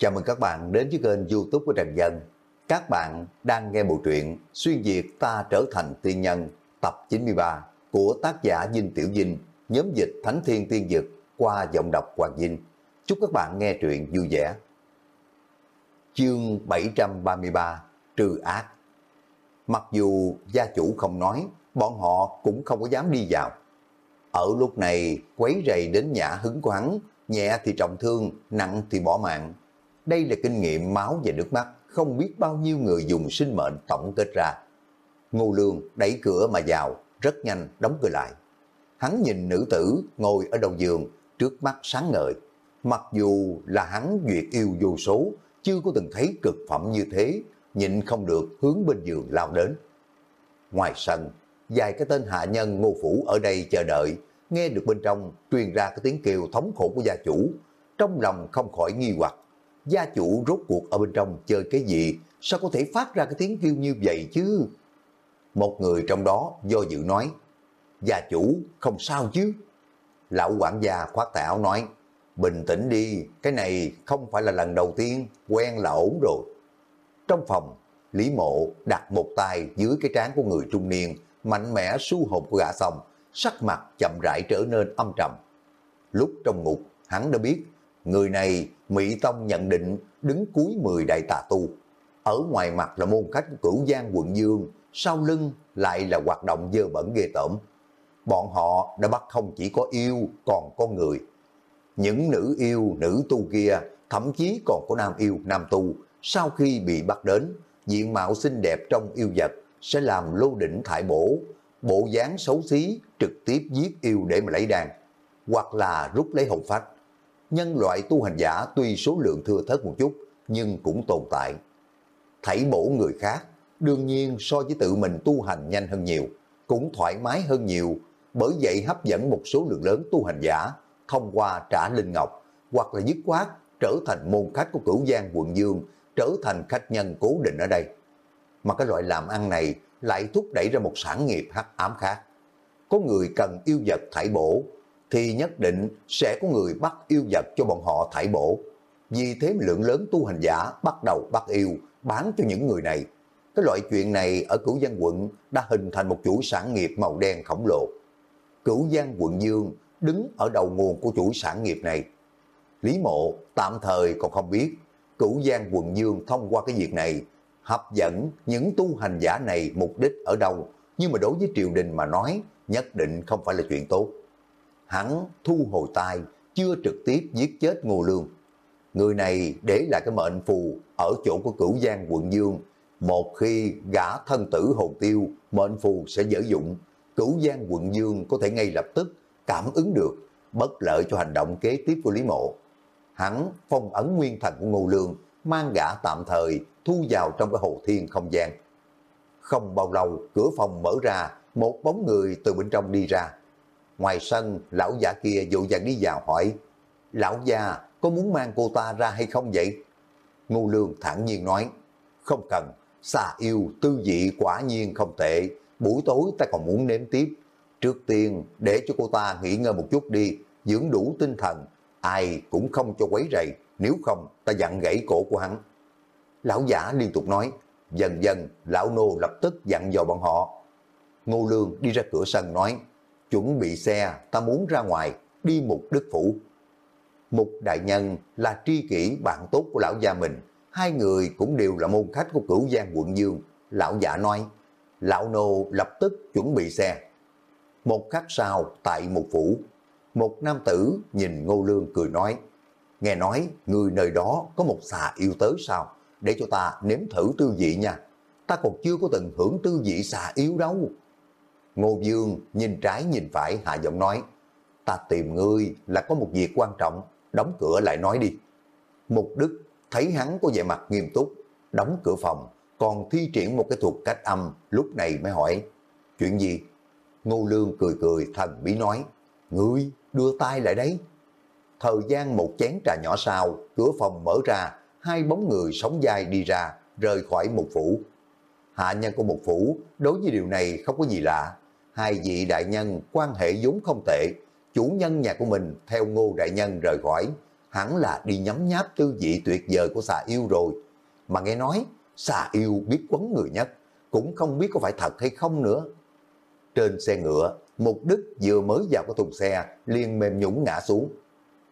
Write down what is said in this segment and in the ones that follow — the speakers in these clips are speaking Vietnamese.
Chào mừng các bạn đến với kênh youtube của Trần Dân. Các bạn đang nghe bộ truyện Xuyên Việt ta trở thành tiên nhân tập 93 của tác giả Dinh Tiểu Dinh, nhóm dịch Thánh Thiên Tiên Dực qua giọng đọc Hoàng Dinh. Chúc các bạn nghe truyện vui vẻ. Chương 733 Trừ ác Mặc dù gia chủ không nói, bọn họ cũng không có dám đi vào. Ở lúc này, quấy rầy đến nhã hứng của hắn, nhẹ thì trọng thương, nặng thì bỏ mạng. Đây là kinh nghiệm máu và nước mắt, không biết bao nhiêu người dùng sinh mệnh tổng kết ra. Ngô Lương đẩy cửa mà vào, rất nhanh đóng cửa lại. Hắn nhìn nữ tử ngồi ở đầu giường, trước mắt sáng ngời. Mặc dù là hắn duyệt yêu vô số, chưa có từng thấy cực phẩm như thế, nhịn không được hướng bên giường lao đến. Ngoài sân, vài cái tên hạ nhân ngô phủ ở đây chờ đợi, nghe được bên trong truyền ra cái tiếng kêu thống khổ của gia chủ, trong lòng không khỏi nghi hoặc. Gia chủ rốt cuộc ở bên trong chơi cái gì, sao có thể phát ra cái tiếng kêu như vậy chứ? Một người trong đó do dự nói, gia chủ không sao chứ? Lão quản gia khoát tay áo nói, bình tĩnh đi, cái này không phải là lần đầu tiên, quen là ổn rồi. Trong phòng, Lý Mộ đặt một tay dưới cái trán của người trung niên, mạnh mẽ su hồn của gã xong, sắc mặt chậm rãi trở nên âm trầm. Lúc trong ngục, hắn đã biết, người này Mỹ Tông nhận định đứng cuối 10 đại tà tu. Ở ngoài mặt là môn khách cửu giang quận Dương, sau lưng lại là hoạt động dơ bẩn ghê tởm. Bọn họ đã bắt không chỉ có yêu, còn có người. Những nữ yêu, nữ tu kia, thậm chí còn có nam yêu, nam tu, sau khi bị bắt đến, diện mạo xinh đẹp trong yêu vật sẽ làm lô đỉnh thải bổ, bộ dáng xấu xí trực tiếp giết yêu để mà lấy đàn, hoặc là rút lấy hồn phách. Nhân loại tu hành giả tuy số lượng thưa thớt một chút, nhưng cũng tồn tại. Thảy bổ người khác, đương nhiên so với tự mình tu hành nhanh hơn nhiều, cũng thoải mái hơn nhiều, bởi vậy hấp dẫn một số lượng lớn tu hành giả thông qua trả linh ngọc, hoặc là dứt khoát trở thành môn khách của cửu giang quận Dương, trở thành khách nhân cố định ở đây. Mà cái loại làm ăn này lại thúc đẩy ra một sản nghiệp hắc ám khác. Có người cần yêu vật thải bổ, thì nhất định sẽ có người bắt yêu vật cho bọn họ thải bổ. Vì thế lượng lớn tu hành giả bắt đầu bắt yêu, bán cho những người này. Cái loại chuyện này ở Cửu Giang quận đã hình thành một chuỗi sản nghiệp màu đen khổng lồ. Cửu Giang quận Dương đứng ở đầu nguồn của chuỗi sản nghiệp này. Lý mộ tạm thời còn không biết Cửu Giang quận Dương thông qua cái việc này hấp dẫn những tu hành giả này mục đích ở đâu, nhưng mà đối với triều đình mà nói, nhất định không phải là chuyện tốt. Hắn thu hồi tay, chưa trực tiếp giết chết Ngô Lương. Người này để lại cái mệnh phù ở chỗ của cửu giang quận Dương. Một khi gã thân tử hồn tiêu, mệnh phù sẽ dở dụng. Cửu giang quận Dương có thể ngay lập tức cảm ứng được, bất lợi cho hành động kế tiếp của Lý Mộ. Hắn phong ấn nguyên thần của Ngô Lương, mang gã tạm thời thu vào trong cái hồ thiên không gian. Không bao lâu, cửa phòng mở ra, một bóng người từ bên trong đi ra. Ngoài sân, lão giả kia dụ dàng đi vào hỏi, lão già có muốn mang cô ta ra hay không vậy? Ngô Lương thản nhiên nói, không cần, xa yêu tư vị quả nhiên không tệ, buổi tối ta còn muốn nếm tiếp. Trước tiên, để cho cô ta nghỉ ngơi một chút đi, dưỡng đủ tinh thần, ai cũng không cho quấy rầy, nếu không ta dặn gãy cổ của hắn. Lão giả liên tục nói, dần dần lão nô lập tức dặn dò bọn họ. Ngô Lương đi ra cửa sân nói, chuẩn bị xe, ta muốn ra ngoài, đi mục đức phủ. Mục đại nhân là tri kỷ bạn tốt của lão gia mình, hai người cũng đều là môn khách của cửu giang quận Dương. Lão giả nói, lão nô lập tức chuẩn bị xe. Một khắc sau, tại một phủ, một nam tử nhìn Ngô Lương cười nói, nghe nói người nơi đó có một xà yêu tới sao? để cho ta nếm thử tư vị nha. Ta còn chưa có từng hưởng tư vị xà yếu đâu. Ngô Dương nhìn trái nhìn phải hạ giọng nói, ta tìm ngươi là có một việc quan trọng, đóng cửa lại nói đi. Mục Đức thấy hắn có vẻ mặt nghiêm túc, đóng cửa phòng, còn thi triển một cái thuật cách âm, lúc này mới hỏi, chuyện gì? Ngô Lương cười cười thần bí nói, ngươi đưa tay lại đấy. Thời gian một chén trà nhỏ sau, cửa phòng mở ra, hai bóng người sống dai đi ra, rời khỏi một phủ. Hạ nhân của một phủ, đối với điều này không có gì lạ. Hai vị đại nhân quan hệ vốn không tệ, chủ nhân nhà của mình theo ngô đại nhân rời khỏi, hẳn là đi nhấm nháp tư vị tuyệt vời của xà yêu rồi. Mà nghe nói, xà yêu biết quấn người nhất, cũng không biết có phải thật hay không nữa. Trên xe ngựa, Mục Đức vừa mới vào cái thùng xe, liền mềm nhũng ngã xuống.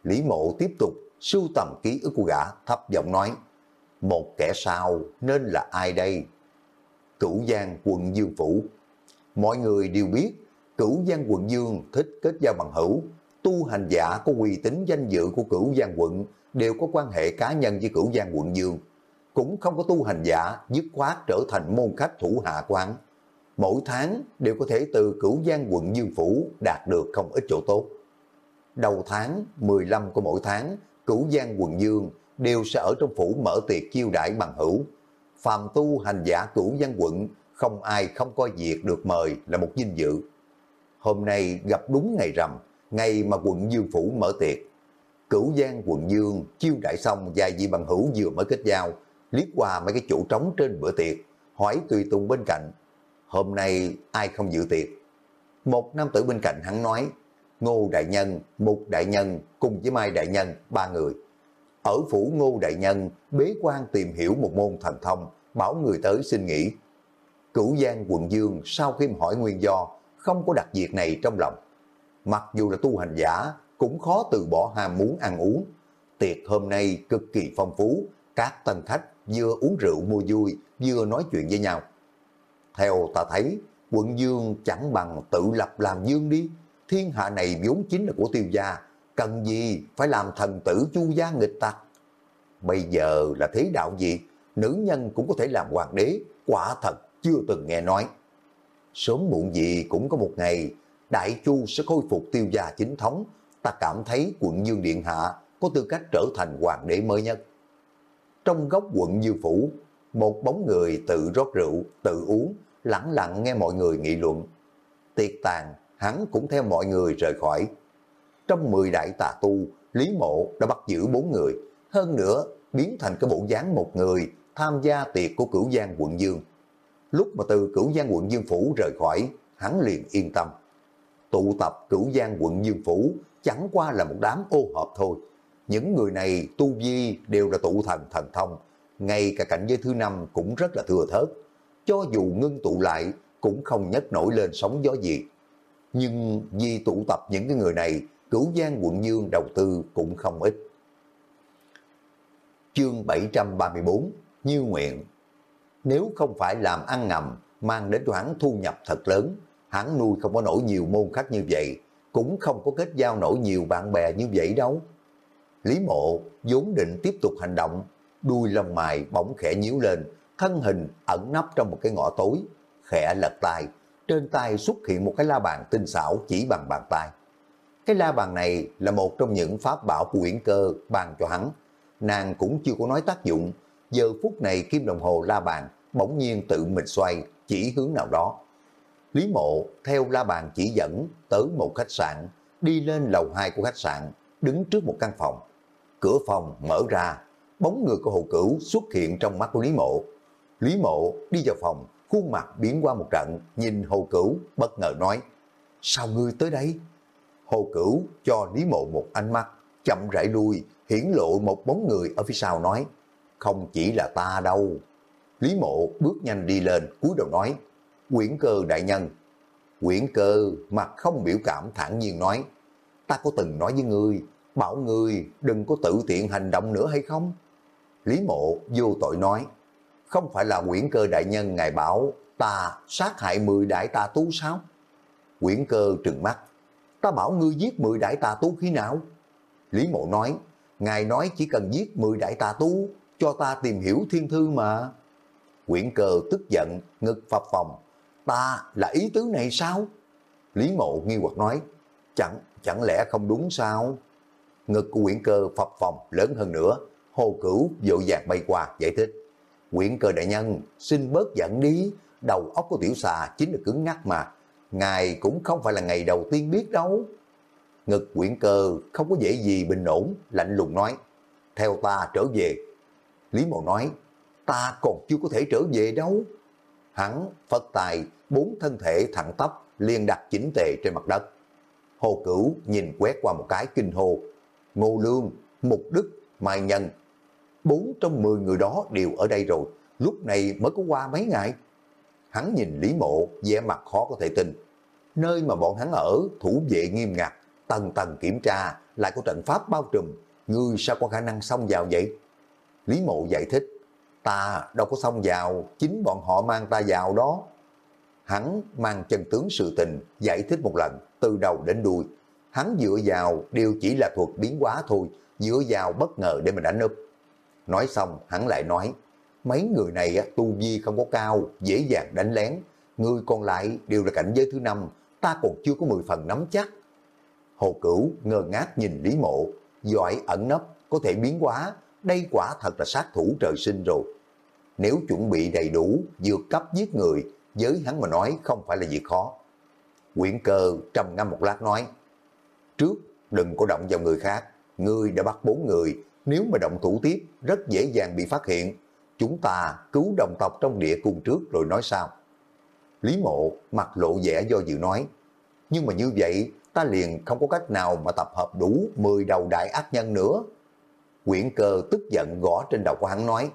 Lý Mộ tiếp tục sưu tầm ký ức của gã, thấp giọng nói, một kẻ sao nên là ai đây? Cửu Giang quận Dương Phủ. Mọi người đều biết, Cửu Giang quận Dương thích kết giao bằng hữu, tu hành giả có uy tín danh dự của Cửu Giang quận đều có quan hệ cá nhân với Cửu Giang quận Dương. Cũng không có tu hành giả dứt khoát trở thành môn khách thủ hạ quán. Mỗi tháng đều có thể từ Cửu Giang quận Dương Phủ đạt được không ít chỗ tốt. Đầu tháng 15 của mỗi tháng, Cửu Giang quận Dương đều sẽ ở trong phủ mở tiệc chiêu đãi bằng hữu. Phàm tu hành giả Cửu Giang quận, không ai không coi việc được mời là một vinh dự. Hôm nay gặp đúng ngày rằm, ngày mà quận Dương Phủ mở tiệc. Cửu Giang quận Dương chiêu đại xong vài vị bằng hữu vừa mới kết giao, liếc qua mấy cái chỗ trống trên bữa tiệc, hỏi tùy tùng bên cạnh, hôm nay ai không dự tiệc? Một nam tử bên cạnh hắn nói, Ngô Đại Nhân, Mục Đại Nhân cùng với Mai Đại Nhân, ba người. Ở phủ Ngô Đại Nhân, bế quan tìm hiểu một môn thần thông, bảo người tới xin nghỉ. Cửu Giang quận Dương sau khi hỏi nguyên do, không có đặt việc này trong lòng. Mặc dù là tu hành giả, cũng khó từ bỏ ham muốn ăn uống. Tiệc hôm nay cực kỳ phong phú, các tân khách vừa uống rượu mua vui, vừa nói chuyện với nhau. Theo ta thấy, quận Dương chẳng bằng tự lập làm dương đi. Thiên hạ này vốn chính là của tiêu gia, cần gì phải làm thần tử chu gia nghịch tặc. Bây giờ là thế đạo gì, nữ nhân cũng có thể làm hoàng đế, quả thật chưa từng nghe nói. Sớm muộn gì cũng có một ngày, Đại Chu sẽ khôi phục tiêu gia chính thống, ta cảm thấy quận Dương Điện Hạ có tư cách trở thành hoàng đế mới nhất. Trong góc quận Dương Phủ, một bóng người tự rót rượu, tự uống, lặng lặng nghe mọi người nghị luận. Tiệc tàn, hắn cũng theo mọi người rời khỏi. Trong 10 đại tà tu, Lý Mộ đã bắt giữ bốn người, hơn nữa biến thành cái bộ dáng một người tham gia tiệc của cửu giang quận Dương. Lúc mà từ cửu giang quận Dương Phủ rời khỏi, hắn liền yên tâm. Tụ tập cửu giang quận Dương Phủ chẳng qua là một đám ô hợp thôi. Những người này tu vi đều là tụ thần thần thông, ngay cả cảnh giới thứ năm cũng rất là thừa thớt. Cho dù ngưng tụ lại cũng không nhấc nổi lên sóng gió gì. Nhưng vì tụ tập những cái người này, cửu giang quận Dương đầu tư cũng không ít. Chương 734 Như nguyện nếu không phải làm ăn ngầm, mang đến cho hắn thu nhập thật lớn, hắn nuôi không có nổi nhiều môn khách như vậy, cũng không có kết giao nổi nhiều bạn bè như vậy đâu. Lý mộ vốn định tiếp tục hành động, đuôi lông mày bỗng khẽ nhíu lên, thân hình ẩn nấp trong một cái ngõ tối, khẽ lật tay, trên tay xuất hiện một cái la bàn tinh xảo chỉ bằng bàn tay. Cái la bàn này là một trong những pháp bảo của Uyển Cơ ban cho hắn. Nàng cũng chưa có nói tác dụng, giờ phút này kim đồng hồ la bàn bỗng nhiên tự mình xoay, chỉ hướng nào đó. Lý Mộ theo la bàn chỉ dẫn tới một khách sạn, đi lên lầu 2 của khách sạn, đứng trước một căn phòng. Cửa phòng mở ra, bóng người của Hồ Cửu xuất hiện trong mắt của Lý Mộ. Lý Mộ đi vào phòng, khuôn mặt biến qua một trận, nhìn Hồ Cửu bất ngờ nói, sao ngươi tới đây? Hồ Cửu cho Lý Mộ một ánh mắt, chậm rãi lui, hiển lộ một bóng người ở phía sau nói, không chỉ là ta đâu. Lý Mộ bước nhanh đi lên, cúi đầu nói, Quyển cơ đại nhân. Quyển cơ mặt không biểu cảm thản nhiên nói, ta có từng nói với ngươi, bảo ngươi đừng có tự tiện hành động nữa hay không? Lý mộ vô tội nói, không phải là quyển cơ đại nhân ngài bảo ta sát hại 10 đại tà tú sao? Quyển cơ trừng mắt, ta bảo ngươi giết 10 đại tà tú khi nào? Lý mộ nói, ngài nói chỉ cần giết 10 đại tà tú, cho ta tìm hiểu thiên thư mà. Quyển cơ tức giận, ngực phập phòng, ta là ý tứ này sao? Lý mộ nghi hoặc nói, chẳng, chẳng lẽ không đúng sao? Ngực của quyển cơ phập phòng lớn hơn nữa, hồ cửu dội vàng bay qua giải thích. Quyển cơ đại nhân, xin bớt giận đi, đầu óc của tiểu xà chính là cứng ngắc mà. Ngài cũng không phải là ngày đầu tiên biết đâu. Ngực quyển cơ không có dễ gì bình ổn, lạnh lùng nói. Theo ta trở về. Lý Mộ nói, ta còn chưa có thể trở về đâu. Hắn phật tài, bốn thân thể thẳng tắp liền đặt chỉnh tề trên mặt đất. Hồ Cửu nhìn quét qua một cái kinh hồ. Ngô Lương, Mục Đức, Mai Nhân. Bốn trong mười người đó đều ở đây rồi, lúc này mới có qua mấy ngày. Hắn nhìn Lý Mộ, vẻ mặt khó có thể tin. Nơi mà bọn hắn ở, thủ vệ nghiêm ngặt, tầng tầng kiểm tra, lại có trận pháp bao trùm. Ngươi sao có khả năng xông vào vậy? Lý Mộ giải thích, ta đâu có xông vào, chính bọn họ mang ta vào đó. Hắn mang chân tướng sự tình, giải thích một lần, từ đầu đến đuôi. Hắn dựa vào đều chỉ là thuật biến hóa thôi, dựa vào bất ngờ để mình đánh úp. Nói xong, hắn lại nói, mấy người này tu vi không có cao, dễ dàng đánh lén. Người còn lại đều là cảnh giới thứ năm, ta còn chưa có 10 phần nắm chắc. Hồ Cửu ngơ ngác nhìn Lý Mộ, giỏi ẩn nấp, có thể biến hóa, đây quả thật là sát thủ trời sinh rồi. Nếu chuẩn bị đầy đủ, vượt cấp giết người, với hắn mà nói không phải là việc khó. Quyển cơ trầm ngâm một lát nói, trước đừng có động vào người khác, ngươi đã bắt bốn người, nếu mà động thủ tiếp rất dễ dàng bị phát hiện. Chúng ta cứu đồng tộc trong địa cung trước rồi nói sao. Lý mộ mặt lộ vẻ do dự nói, nhưng mà như vậy ta liền không có cách nào mà tập hợp đủ 10 đầu đại ác nhân nữa. Quyển cơ tức giận gõ trên đầu của hắn nói,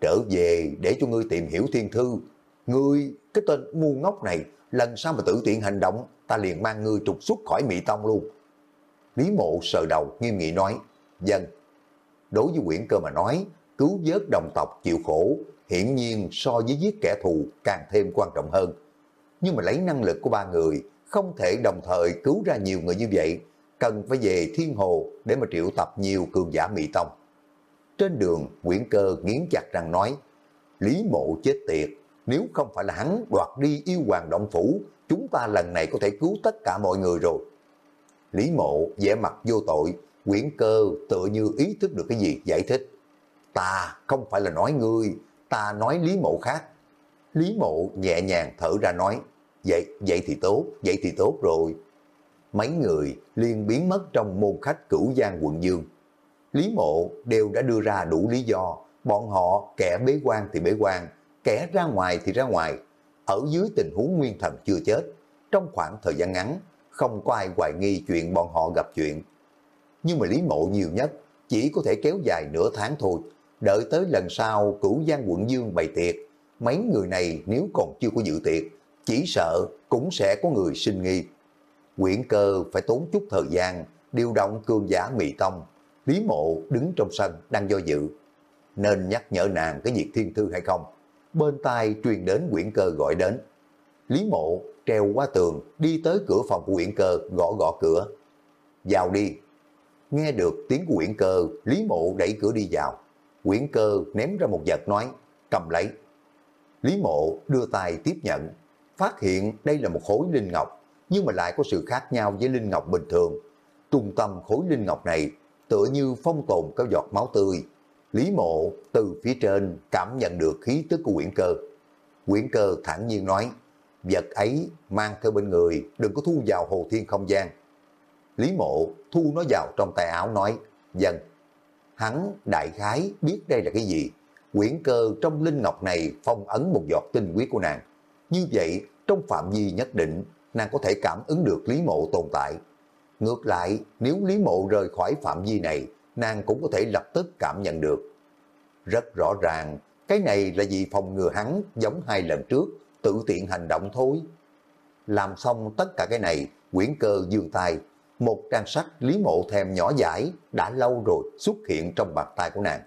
trở về để cho ngươi tìm hiểu thiên thư. Ngươi, cái tên ngu ngốc này, lần sau mà tự tiện hành động, ta liền mang ngươi trục xuất khỏi Mỹ Tông luôn. Lý mộ sờ đầu nghiêm nghị nói, dân. Đối với quyển cơ mà nói, cứu vớt đồng tộc chịu khổ, hiển nhiên so với giết kẻ thù càng thêm quan trọng hơn. Nhưng mà lấy năng lực của ba người, không thể đồng thời cứu ra nhiều người như vậy, cần phải về thiên hồ để mà triệu tập nhiều cường giả Mỹ Tông. Trên đường, nguyễn cơ nghiến chặt răng nói, Lý mộ chết tiệt, nếu không phải là hắn đoạt đi yêu hoàng động phủ, chúng ta lần này có thể cứu tất cả mọi người rồi. Lý mộ vẻ mặt vô tội, nguyễn cơ tựa như ý thức được cái gì giải thích. Ta không phải là nói ngươi, ta nói Lý mộ khác. Lý mộ nhẹ nhàng thở ra nói, vậy, vậy thì tốt, vậy thì tốt rồi. Mấy người liền biến mất trong môn khách cửu giang quận Dương. Lý mộ đều đã đưa ra đủ lý do, bọn họ kẻ bế quan thì bế quan, kẻ ra ngoài thì ra ngoài. Ở dưới tình huống nguyên thần chưa chết, trong khoảng thời gian ngắn, không có ai hoài nghi chuyện bọn họ gặp chuyện. Nhưng mà Lý Mộ nhiều nhất chỉ có thể kéo dài nửa tháng thôi, đợi tới lần sau cửu giang quận Dương bày tiệc, mấy người này nếu còn chưa có dự tiệc, chỉ sợ cũng sẽ có người sinh nghi. Quyển cơ phải tốn chút thời gian, điều động cương giả mì tông. Lý mộ đứng trong sân đang do dự. Nên nhắc nhở nàng cái việc thiên thư hay không? Bên tai truyền đến quyển cơ gọi đến. Lý mộ treo qua tường, đi tới cửa phòng của quyển cơ, gõ gõ cửa. Vào đi. Nghe được tiếng của quyển cơ, Lý mộ đẩy cửa đi vào. Quyển cơ ném ra một vật nói, cầm lấy. Lý mộ đưa tay tiếp nhận, phát hiện đây là một khối linh ngọc, nhưng mà lại có sự khác nhau với linh ngọc bình thường. Trung tâm khối linh ngọc này tựa như phong tồn có giọt máu tươi. Lý mộ từ phía trên cảm nhận được khí tức của quyển cơ. Quyển cơ thẳng nhiên nói, vật ấy mang theo bên người, đừng có thu vào hồ thiên không gian. Lý mộ thu nó vào trong tay áo nói, dần, Hắn đại khái biết đây là cái gì. Quyển cơ trong linh ngọc này phong ấn một giọt tinh huyết của nàng. Như vậy, trong phạm vi nhất định, nàng có thể cảm ứng được Lý mộ tồn tại. Ngược lại, nếu Lý mộ rời khỏi phạm vi này, nàng cũng có thể lập tức cảm nhận được. Rất rõ ràng, cái này là vì phòng ngừa hắn giống hai lần trước, tự tiện hành động thôi. Làm xong tất cả cái này, quyển cơ dương tay, một trang sách Lý Mộ thèm nhỏ giải đã lâu rồi xuất hiện trong bàn tay của nàng.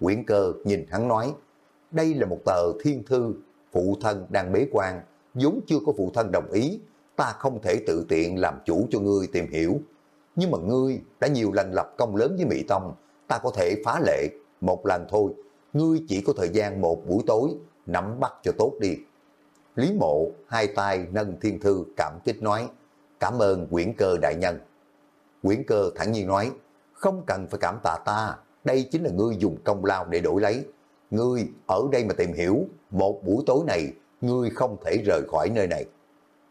Quyển cơ nhìn hắn nói, đây là một tờ thiên thư, phụ thân đang bế quan, vốn chưa có phụ thân đồng ý, ta không thể tự tiện làm chủ cho ngươi tìm hiểu. Nhưng mà ngươi đã nhiều lần lập công lớn với Mỹ Tông, ta có thể phá lệ một lần thôi, ngươi chỉ có thời gian một buổi tối, nắm bắt cho tốt đi. Lý mộ hai tay nâng thiên thư cảm kích nói, cảm ơn quyển cơ đại nhân. Quyển cơ thẳng nhiên nói, không cần phải cảm tạ ta, đây chính là ngươi dùng công lao để đổi lấy. Ngươi ở đây mà tìm hiểu, một buổi tối này, ngươi không thể rời khỏi nơi này.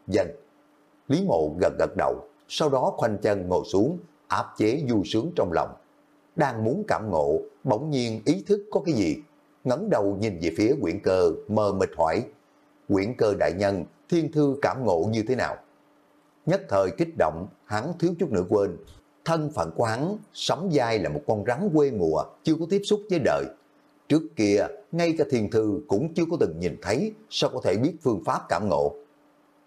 Dân. Lý mộ gật gật đầu, sau đó khoanh chân ngồi xuống, áp chế du sướng trong lòng. Đang muốn cảm ngộ, bỗng nhiên ý thức có cái gì? ngẩng đầu nhìn về phía quyển cơ, mờ mịt hỏi, quyển cơ đại nhân, thiên thư cảm ngộ như thế nào? Nhất thời kích động, hắn thiếu chút nữa quên. Thân phận của hắn sống dai là một con rắn quê mùa, chưa có tiếp xúc với đời. Trước kia, ngay cả thiền thư cũng chưa có từng nhìn thấy, sao có thể biết phương pháp cảm ngộ.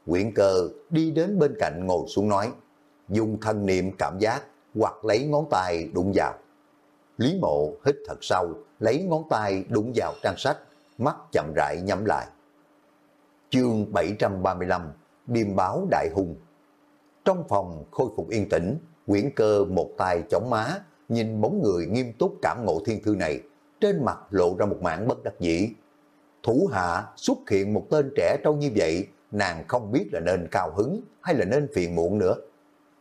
Quyện cơ đi đến bên cạnh ngồi xuống nói, dùng thân niệm cảm giác hoặc lấy ngón tay đụng vào. Lý mộ hít thật sâu, lấy ngón tay đụng vào trang sách, mắt chậm rãi nhắm lại. Chương 735 Điềm báo đại hung Trong phòng khôi phục yên tĩnh, Quyển cơ một tay chống má, nhìn bóng người nghiêm túc cảm ngộ thiên thư này, trên mặt lộ ra một mảng bất đắc dĩ. Thủ hạ xuất hiện một tên trẻ trâu như vậy, nàng không biết là nên cao hứng hay là nên phiền muộn nữa.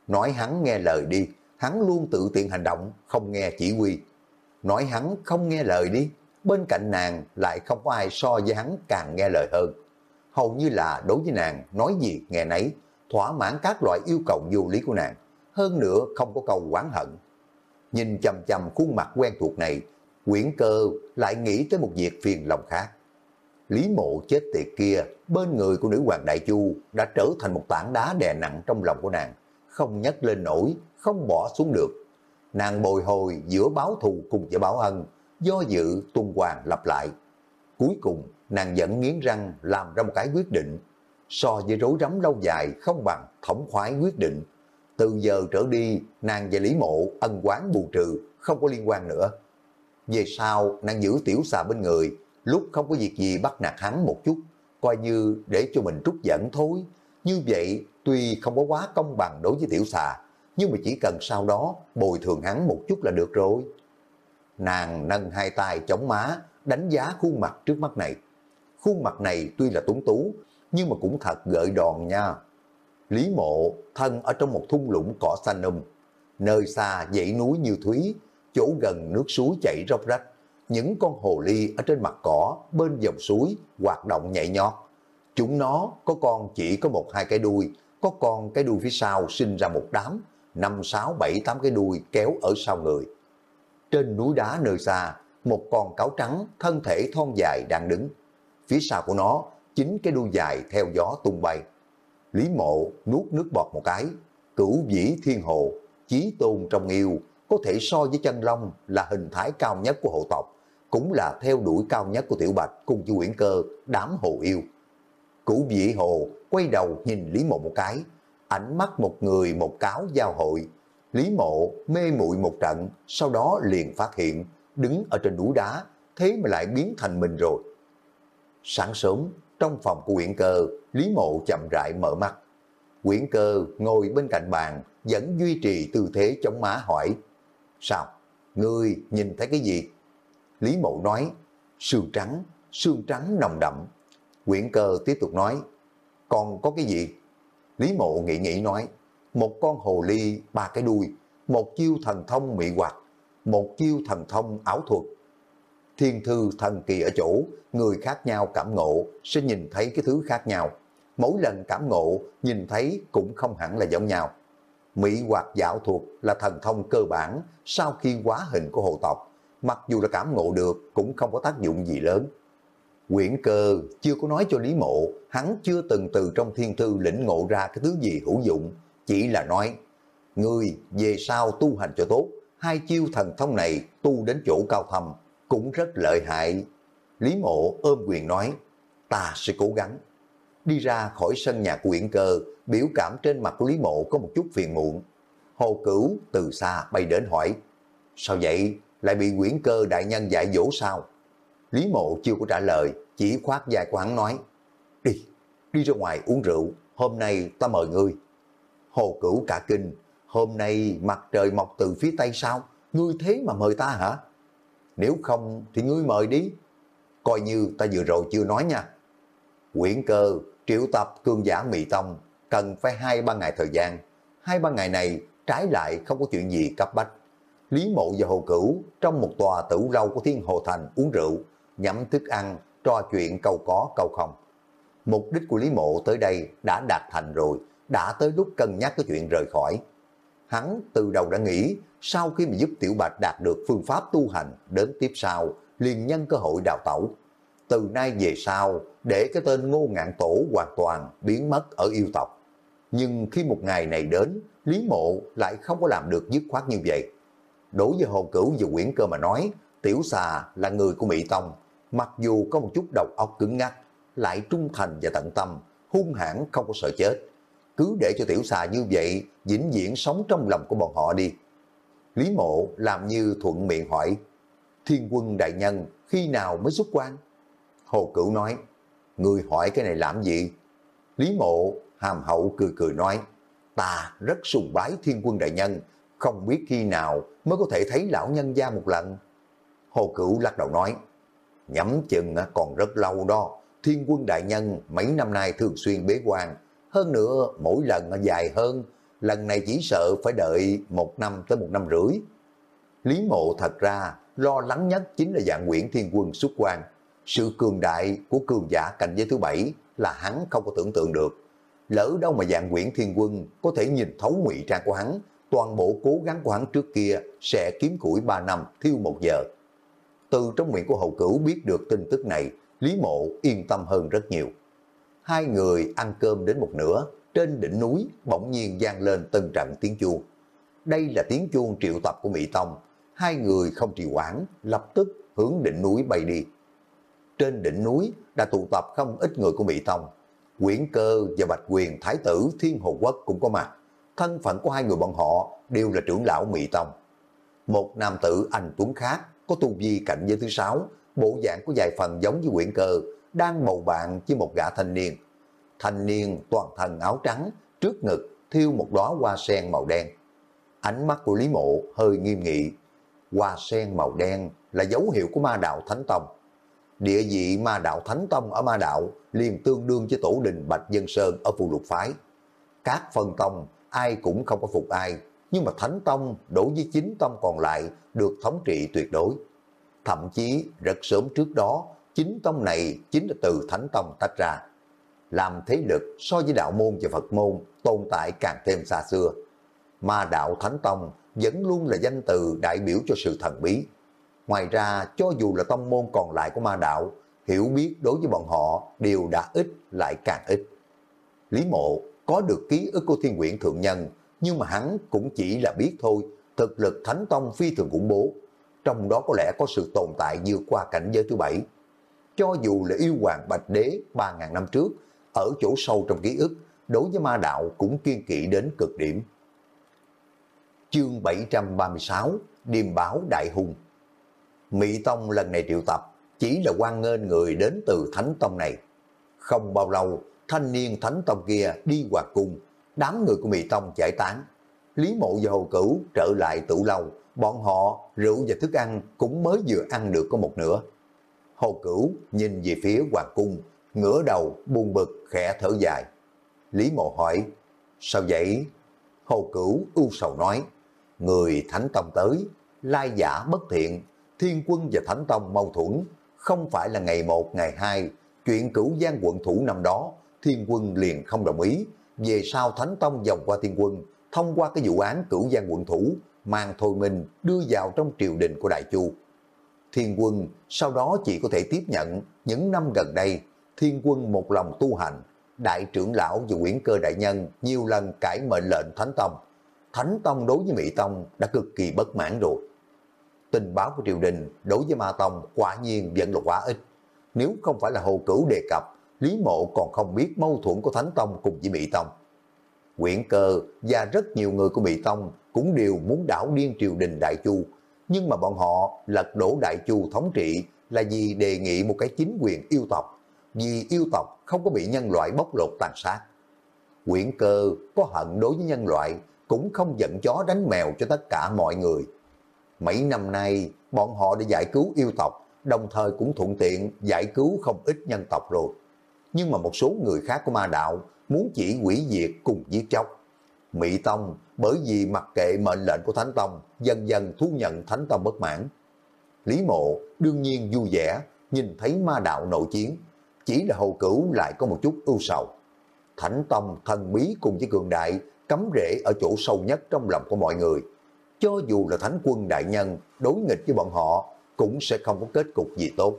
Nói hắn nghe lời đi, hắn luôn tự tiện hành động, không nghe chỉ huy. Nói hắn không nghe lời đi, bên cạnh nàng lại không có ai so với hắn càng nghe lời hơn. Hầu như là đối với nàng nói gì nghe nấy, thỏa mãn các loại yêu cầu vô lý của nàng, hơn nữa không có câu oán hận. Nhìn chầm chầm khuôn mặt quen thuộc này, quyển cơ lại nghĩ tới một việc phiền lòng khác. Lý mộ chết tiệt kia, bên người của nữ hoàng Đại Chu đã trở thành một tảng đá đè nặng trong lòng của nàng, không nhấc lên nổi, không bỏ xuống được. Nàng bồi hồi giữa báo thù cùng với báo ân, do dự tuần hoàng lặp lại. Cuối cùng, nàng vẫn nghiến răng làm ra một cái quyết định. So với rối rắm lâu dài không bằng thống khoái quyết định. Từ giờ trở đi, nàng và Lý Mộ ân quán bù trừ, không có liên quan nữa. Về sau, nàng giữ tiểu xà bên người, lúc không có việc gì bắt nạt hắn một chút, coi như để cho mình trút giận thôi. Như vậy, tuy không có quá công bằng đối với tiểu xà, nhưng mà chỉ cần sau đó bồi thường hắn một chút là được rồi. Nàng nâng hai tay chống má, đánh giá khuôn mặt trước mắt này. Khuôn mặt này tuy là tuấn tú, nhưng mà cũng thật gợi đòn nha. Lý mộ thân ở trong một thung lũng cỏ xanh um, nơi xa dãy núi như thúy, chỗ gần nước suối chảy róc rách. Những con hồ ly ở trên mặt cỏ bên dòng suối hoạt động nhảy nhót. Chúng nó có con chỉ có một hai cái đuôi, có con cái đuôi phía sau sinh ra một đám, năm sáu bảy tám cái đuôi kéo ở sau người. Trên núi đá nơi xa, một con cáo trắng thân thể thon dài đang đứng. Phía sau của nó, chính cái đuôi dài theo gió tung bay. Lý mộ nuốt nước bọt một cái, cửu vĩ thiên hồ, chí tôn trong yêu, có thể so với chân long là hình thái cao nhất của hộ tộc, cũng là theo đuổi cao nhất của tiểu bạch cùng với quyển cơ, đám hồ yêu. Cửu vị hồ quay đầu nhìn Lý mộ một cái, ánh mắt một người một cáo giao hội. Lý mộ mê muội một trận, sau đó liền phát hiện, đứng ở trên núi đá, thế mà lại biến thành mình rồi. Sáng sớm, trong phòng của quyển cơ, Lý Mộ chậm rãi mở mắt. Quyển cơ ngồi bên cạnh bàn, vẫn duy trì tư thế chống má hỏi. Sao? Ngươi nhìn thấy cái gì? Lý Mộ nói, sương trắng, sương trắng nồng đậm. Quyển cơ tiếp tục nói, còn có cái gì? Lý Mộ nghĩ nghĩ nói, một con hồ ly ba cái đuôi, một chiêu thần thông mị hoặc, một chiêu thần thông ảo thuật. Thiên thư thần kỳ ở chỗ, người khác nhau cảm ngộ sẽ nhìn thấy cái thứ khác nhau. Mỗi lần cảm ngộ, nhìn thấy cũng không hẳn là giống nhau. Mỹ hoặc dạo thuật là thần thông cơ bản sau khi quá hình của hộ tộc. Mặc dù là cảm ngộ được cũng không có tác dụng gì lớn. Quyển cơ chưa có nói cho Lý Mộ, hắn chưa từng từ trong thiên thư lĩnh ngộ ra cái thứ gì hữu dụng, chỉ là nói, người về sau tu hành cho tốt, hai chiêu thần thông này tu đến chỗ cao thầm, cũng rất lợi hại. Lý Mộ ôm quyền nói, ta sẽ cố gắng. Đi ra khỏi sân nhà của Uyển Cơ, biểu cảm trên mặt của Lý Mộ có một chút phiền muộn. Hồ Cửu từ xa bay đến hỏi, sao vậy, lại bị Uyển Cơ đại nhân dạy dỗ sao? Lý Mộ chưa có trả lời, chỉ khoát dài của hắn nói, đi, đi ra ngoài uống rượu, hôm nay ta mời ngươi. Hồ Cửu cả kinh, hôm nay mặt trời mọc từ phía tây sao, ngươi thế mà mời ta hả? Nếu không thì ngươi mời đi, coi như ta vừa rồi chưa nói nha. Quyển cơ, triệu tập cương giả mị tông, cần phải hai ba ngày thời gian. Hai ba ngày này trái lại không có chuyện gì cấp bách. Lý Mộ và Hồ Cửu trong một tòa tử lâu của Thiên Hồ Thành uống rượu, nhắm thức ăn, trò chuyện câu có câu không. Mục đích của Lý Mộ tới đây đã đạt thành rồi, đã tới lúc cân nhắc cái chuyện rời khỏi. Hắn từ đầu đã nghĩ, sau khi mà giúp Tiểu Bạch đạt được phương pháp tu hành, đến tiếp sau, liền nhân cơ hội đào tẩu. Từ nay về sau, để cái tên ngô ngạn tổ hoàn toàn biến mất ở yêu tộc. Nhưng khi một ngày này đến, Lý Mộ lại không có làm được dứt khoát như vậy. Đối với Hồ Cửu và Quyển Cơ mà nói, Tiểu Xà là người của Mỹ Tông, mặc dù có một chút đầu óc cứng ngắc, lại trung thành và tận tâm, hung hãn không có sợ chết. Cứ để cho Tiểu Xà như vậy, vĩnh viễn sống trong lòng của bọn họ đi. Lý Mộ làm như thuận miệng hỏi, Thiên quân đại nhân khi nào mới xuất quan? Hồ Cửu nói, người hỏi cái này làm gì? Lý Mộ hàm hậu cười cười nói, ta rất sùng bái thiên quân đại nhân, không biết khi nào mới có thể thấy lão nhân gia một lần. Hồ Cửu lắc đầu nói, nhắm chừng còn rất lâu đó, thiên quân đại nhân mấy năm nay thường xuyên bế quan, hơn nữa mỗi lần dài hơn, lần này chỉ sợ phải đợi một năm tới một năm rưỡi. Lý mộ thật ra lo lắng nhất chính là dạng Nguyễn Thiên Quân xuất quan. Sự cường đại của cường giả cảnh giới thứ bảy là hắn không có tưởng tượng được. Lỡ đâu mà dạng Nguyễn Thiên Quân có thể nhìn thấu ngụy trang của hắn, toàn bộ cố gắng của hắn trước kia sẽ kiếm củi 3 năm thiêu một giờ. Từ trong miệng của hậu cửu biết được tin tức này, Lý Mộ yên tâm hơn rất nhiều. Hai người ăn cơm đến một nửa, trên đỉnh núi bỗng nhiên gian lên từng trận tiếng chuông. Đây là tiếng chuông triệu tập của Mỹ Tông. Hai người không trì hoãn, lập tức hướng đỉnh núi bay đi. Trên đỉnh núi đã tụ tập không ít người của Mỹ Tông. Quyển Cơ và Bạch Quyền Thái tử Thiên Hồ Quốc cũng có mặt. Thân phận của hai người bọn họ đều là trưởng lão Mỹ Tông. Một nam tử anh Tuấn khác có tu vi cạnh giới thứ sáu, bộ dạng có vài phần giống với Quyển Cơ, đang bầu bạn với một gã thanh niên. Thanh niên toàn thân áo trắng, trước ngực thiêu một đóa hoa sen màu đen. Ánh mắt của Lý Mộ hơi nghiêm nghị. Hoa sen màu đen là dấu hiệu của ma đạo Thánh Tông. Địa vị ma đạo Thánh Tông ở ma đạo liền tương đương với tổ đình Bạch Dân Sơn ở phù lục phái. Các phân tông ai cũng không có phục ai, nhưng mà Thánh Tông đối với chính tông còn lại được thống trị tuyệt đối. Thậm chí rất sớm trước đó, chính tông này chính là từ Thánh Tông tách ra. Làm thế lực so với đạo môn và Phật môn tồn tại càng thêm xa xưa. Ma đạo Thánh Tông vẫn luôn là danh từ đại biểu cho sự thần bí. Ngoài ra, cho dù là tông môn còn lại của ma đạo, hiểu biết đối với bọn họ đều đã ít lại càng ít. Lý Mộ có được ký ức của thiên quyển thượng nhân, nhưng mà hắn cũng chỉ là biết thôi, thực lực thánh tông phi thường khủng bố. Trong đó có lẽ có sự tồn tại vượt qua cảnh giới thứ bảy. Cho dù là yêu hoàng bạch đế 3.000 năm trước, ở chỗ sâu trong ký ức, đối với ma đạo cũng kiên kỵ đến cực điểm. Chương 736 Điềm báo Đại Hùng Mỹ Tông lần này triệu tập chỉ là quan nghênh người đến từ Thánh Tông này. Không bao lâu, thanh niên Thánh Tông kia đi hòa cung, đám người của Mỹ Tông giải tán. Lý Mộ và Hồ Cửu trở lại tủ lâu, bọn họ rượu và thức ăn cũng mới vừa ăn được có một nửa. Hồ Cửu nhìn về phía Hoàng Cung, ngửa đầu buồn bực khẽ thở dài. Lý Mộ hỏi, sao vậy? Hồ Cửu ưu sầu nói, người Thánh Tông tới, lai giả bất thiện, Thiên Quân và Thánh Tông mâu thuẫn, không phải là ngày một ngày hai, chuyện cửu giang quận thủ năm đó, Thiên Quân liền không đồng ý, về sau Thánh Tông vòng qua Thiên Quân, thông qua cái vụ án cửu giang quận thủ, mang Thôi mình đưa vào trong triều đình của Đại Chu. Thiên Quân sau đó chỉ có thể tiếp nhận những năm gần đây, Thiên Quân một lòng tu hành, Đại trưởng lão và quyển cơ đại nhân nhiều lần cải mệnh lệnh Thánh Tông. Thánh Tông đối với Mỹ Tông đã cực kỳ bất mãn rồi. Tình báo của triều đình đối với Ma Tông quả nhiên vẫn là quá ít. Nếu không phải là Hồ Cửu đề cập, Lý Mộ còn không biết mâu thuẫn của Thánh Tông cùng với Mỹ Tông. Quyển cơ và rất nhiều người của Mỹ Tông cũng đều muốn đảo điên triều đình Đại Chu, nhưng mà bọn họ lật đổ Đại Chu thống trị là vì đề nghị một cái chính quyền yêu tộc, vì yêu tộc không có bị nhân loại bóc lột tàn sát. Quyển cơ có hận đối với nhân loại, cũng không giận chó đánh mèo cho tất cả mọi người. Mấy năm nay, bọn họ đã giải cứu yêu tộc, đồng thời cũng thuận tiện giải cứu không ít nhân tộc rồi. Nhưng mà một số người khác của ma đạo muốn chỉ quỷ diệt cùng giết chóc. Mỹ Tông bởi vì mặc kệ mệnh lệnh của Thánh Tông, dần dần thu nhận Thánh Tông bất mãn. Lý Mộ đương nhiên vui vẻ, nhìn thấy ma đạo nội chiến, chỉ là hầu cửu lại có một chút ưu sầu. Thánh Tông thần bí cùng với cường đại, cấm rễ ở chỗ sâu nhất trong lòng của mọi người. Cho dù là thánh quân đại nhân đối nghịch với bọn họ, cũng sẽ không có kết cục gì tốt.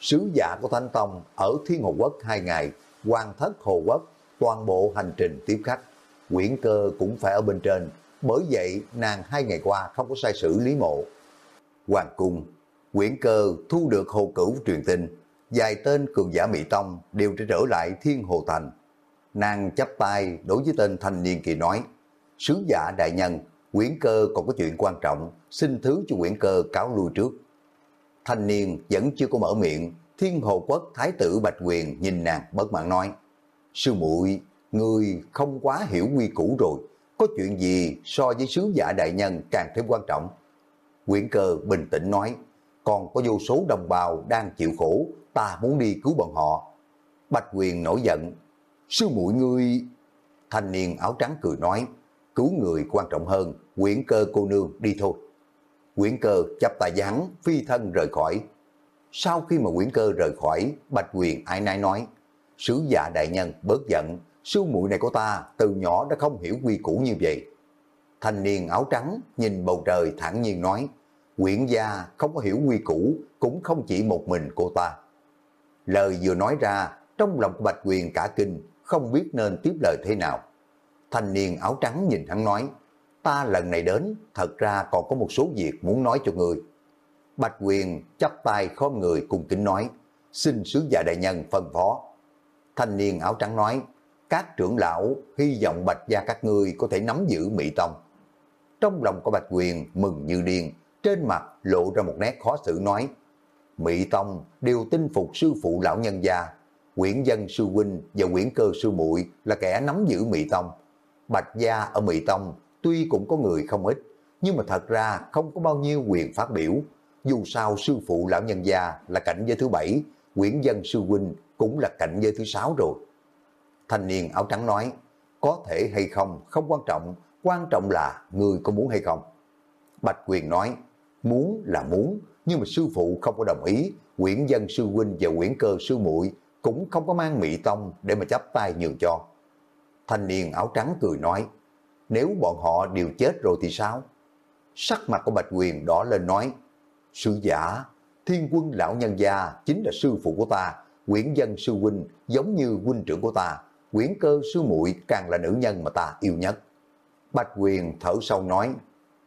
Sứ giả của Thánh Tông ở Thiên Hồ Quốc hai ngày, hoàn thất Hồ Quốc, toàn bộ hành trình tiếp khách. quyển cơ cũng phải ở bên trên, bởi vậy nàng hai ngày qua không có sai xử lý mộ. Hoàng cung, quyển cơ thu được hồ cửu truyền tin, vài tên cường giả Mỹ Tông đều trở trở lại Thiên Hồ Thành. Nàng chấp tay đối với tên thanh niên kỳ nói, sứ giả đại nhân, quyển cơ còn có chuyện quan trọng, xin thứ cho quyển cơ cáo lui trước. Thanh niên vẫn chưa có mở miệng, Thiên Hồ Quốc Thái tử Bạch Quyền nhìn nàng bất mãn nói, Sư muội người không quá hiểu quy củ rồi, có chuyện gì so với sứ giả đại nhân càng thêm quan trọng. Quyển cơ bình tĩnh nói, còn có vô số đồng bào đang chịu khổ, ta muốn đi cứu bọn họ. Bạch Quyền nổi giận, sư muội ngươi... Thanh niên áo trắng cười nói, cứu người quan trọng hơn, quyển cơ cô nương đi thôi. Quyển cơ chấp tay với phi thân rời khỏi. Sau khi mà quyển cơ rời khỏi, Bạch Quyền ai nai nói, sứ giả đại nhân bớt giận, sư muội này của ta từ nhỏ đã không hiểu quy củ như vậy. Thanh niên áo trắng nhìn bầu trời thản nhiên nói, quyển gia không có hiểu quy củ, cũng không chỉ một mình cô ta. Lời vừa nói ra, trong lòng Bạch Quyền cả kinh, không biết nên tiếp lời thế nào. Thanh niên áo trắng nhìn hắn nói, ta lần này đến, thật ra còn có một số việc muốn nói cho người. Bạch Quyền chắp tay khom người cùng kính nói, xin sứ giả đại nhân phân phó. Thanh niên áo trắng nói, các trưởng lão hy vọng Bạch gia các ngươi có thể nắm giữ Mỹ Tông. Trong lòng của Bạch Quyền mừng như điên, trên mặt lộ ra một nét khó xử nói, Mỹ Tông đều tin phục sư phụ lão nhân gia, quyển dân sư huynh và quyển cơ sư muội là kẻ nắm giữ Mỹ Tông. Bạch gia ở Mỹ Tông tuy cũng có người không ít, nhưng mà thật ra không có bao nhiêu quyền phát biểu. Dù sao sư phụ lão nhân gia là cảnh giới thứ bảy, quyển dân sư huynh cũng là cảnh giới thứ sáu rồi. Thanh niên áo trắng nói, có thể hay không, không quan trọng, quan trọng là người có muốn hay không. Bạch Quyền nói, muốn là muốn, nhưng mà sư phụ không có đồng ý, quyển dân sư huynh và quyển cơ sư muội cũng không có mang mỹ tông để mà chấp tay nhường cho. Thanh niên áo trắng cười nói, nếu bọn họ đều chết rồi thì sao? Sắc mặt của Bạch Quyền đỏ lên nói, sư giả, thiên quân lão nhân gia chính là sư phụ của ta, quyển dân sư huynh giống như huynh trưởng của ta, quyển cơ sư muội càng là nữ nhân mà ta yêu nhất. Bạch Quyền thở sâu nói,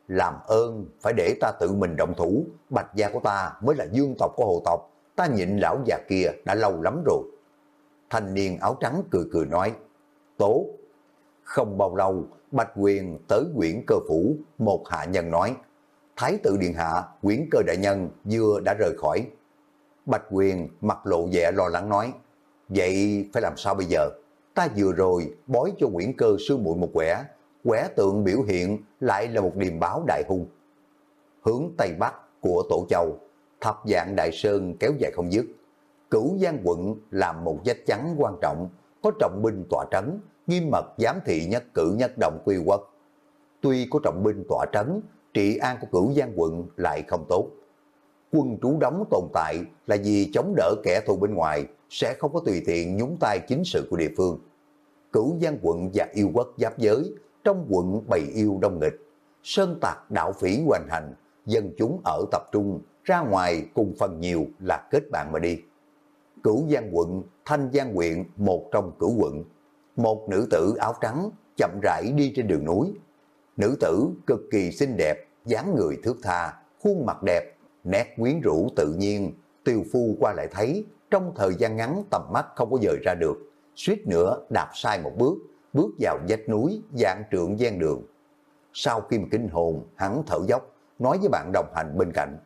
làm ơn phải để ta tự mình động thủ, bạch gia của ta mới là dương tộc của hồ tộc, ta nhịn lão già kia đã lâu lắm rồi. Thanh niên áo trắng cười cười nói, tốt. Không bao lâu, Bạch Quyền tới quyển cơ phủ, một hạ nhân nói, Thái tử Điện Hạ, quyển cơ đại nhân vừa đã rời khỏi. Bạch Quyền mặt lộ vẻ lo lắng nói, vậy phải làm sao bây giờ? Ta vừa rồi bói cho quyển cơ sư muội một quẻ, quẻ tượng biểu hiện lại là một điềm báo đại hung. Hướng Tây Bắc của Tổ Châu, thập dạng Đại Sơn kéo dài không dứt. Cửu Giang quận làm một vách trắng quan trọng, có trọng binh tọa trấn, nghiêm mật giám thị nhất cử nhất động quy quốc. Tuy có trọng binh tọa trấn, trị an của cửu Giang quận lại không tốt. Quân trú đóng tồn tại là vì chống đỡ kẻ thù bên ngoài, sẽ không có tùy tiện nhúng tay chính sự của địa phương. Cửu Giang quận và yêu quốc giáp giới trong quận bày yêu đông nghịch, sơn tạc đạo phỉ hoành hành, dân chúng ở tập trung, ra ngoài cùng phần nhiều là kết bạn mà đi. Cửu Giang quận, Thanh Giang huyện, một trong cửu quận. Một nữ tử áo trắng chậm rãi đi trên đường núi. Nữ tử cực kỳ xinh đẹp, dáng người thước tha, khuôn mặt đẹp, nét quyến rũ tự nhiên, tiêu phu qua lại thấy, trong thời gian ngắn tầm mắt không có dời ra được, suýt nữa đạp sai một bước, bước vào vách núi, dạng trượng gian đường. Sau khi mà kinh hồn, hắn thở dốc, nói với bạn đồng hành bên cạnh.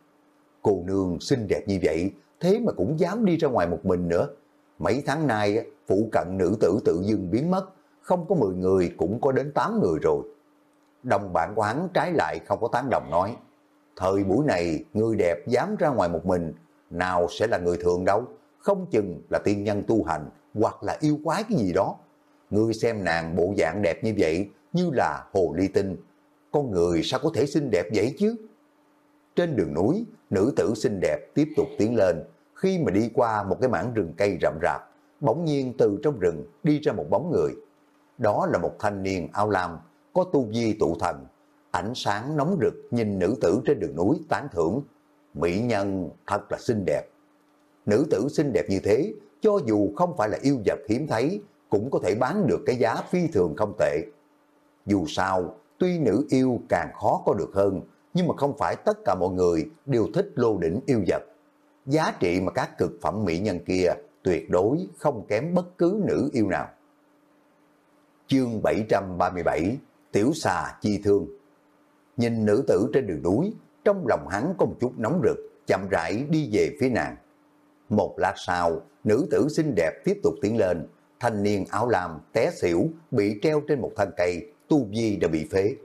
Cô nương xinh đẹp như vậy, thế mà cũng dám đi ra ngoài một mình nữa. Mấy tháng nay, phụ cận nữ tử tự dưng biến mất, không có 10 người cũng có đến 8 người rồi. Đồng bạn của hắn trái lại không có tán đồng nói, thời buổi này người đẹp dám ra ngoài một mình, nào sẽ là người thường đâu, không chừng là tiên nhân tu hành hoặc là yêu quái cái gì đó. Ngươi xem nàng bộ dạng đẹp như vậy, như là hồ ly tinh. Con người sao có thể xinh đẹp vậy chứ? Trên đường núi, nữ tử xinh đẹp tiếp tục tiến lên. Khi mà đi qua một cái mảng rừng cây rậm rạp, bỗng nhiên từ trong rừng đi ra một bóng người. Đó là một thanh niên ao lam, có tu vi tụ thần. Ánh sáng nóng rực nhìn nữ tử trên đường núi tán thưởng. Mỹ nhân thật là xinh đẹp. Nữ tử xinh đẹp như thế, cho dù không phải là yêu vật hiếm thấy, cũng có thể bán được cái giá phi thường không tệ. Dù sao, tuy nữ yêu càng khó có được hơn, nhưng mà không phải tất cả mọi người đều thích lô đỉnh yêu vật. Giá trị mà các cực phẩm mỹ nhân kia tuyệt đối không kém bất cứ nữ yêu nào. Chương 737 Tiểu xà chi thương Nhìn nữ tử trên đường núi, trong lòng hắn có một chút nóng rực, chậm rãi đi về phía nàng. Một lát sau, nữ tử xinh đẹp tiếp tục tiến lên, thanh niên áo lam té xỉu, bị treo trên một thân cây, tu vi đã bị phế.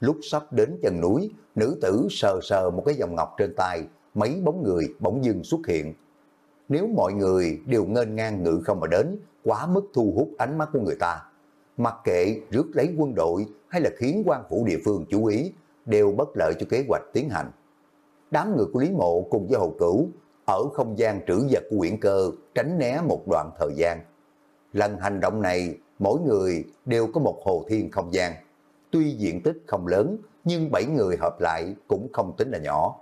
Lúc sắp đến chân núi, nữ tử sờ sờ một cái vòng ngọc trên tay, mấy bóng người bỗng dưng xuất hiện. Nếu mọi người đều ngên ngang ngự không mà đến, quá mức thu hút ánh mắt của người ta. Mặc kệ rước lấy quân đội hay là khiến quan phủ địa phương chú ý, đều bất lợi cho kế hoạch tiến hành. Đám người của Lý Mộ cùng với Hồ Cửu ở không gian trữ vật của quyển cơ tránh né một đoạn thời gian. Lần hành động này, mỗi người đều có một hồ thiên không gian. Tuy diện tích không lớn, nhưng bảy người hợp lại cũng không tính là nhỏ.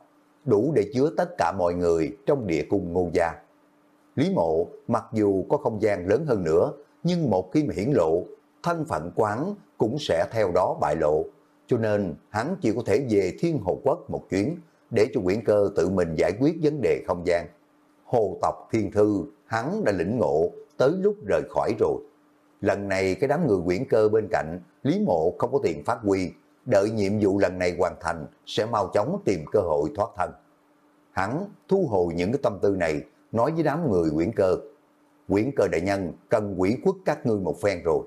Đủ để chứa tất cả mọi người trong địa cung ngô gia. Lý mộ mặc dù có không gian lớn hơn nữa, nhưng một khi mà hiển lộ, thân phận quán cũng sẽ theo đó bại lộ. Cho nên hắn chỉ có thể về thiên hồ quốc một chuyến, để cho quyển cơ tự mình giải quyết vấn đề không gian. Hồ tộc thiên thư, hắn đã lĩnh ngộ tới lúc rời khỏi rồi. Lần này cái đám người quyển cơ bên cạnh, Lý Mộ không có tiền phát huy, đợi nhiệm vụ lần này hoàn thành sẽ mau chóng tìm cơ hội thoát thân. Hắn thu hồi những cái tâm tư này, nói với đám người quyển cơ. Quyển cơ đại nhân cần quỷ quốc các ngươi một phen rồi.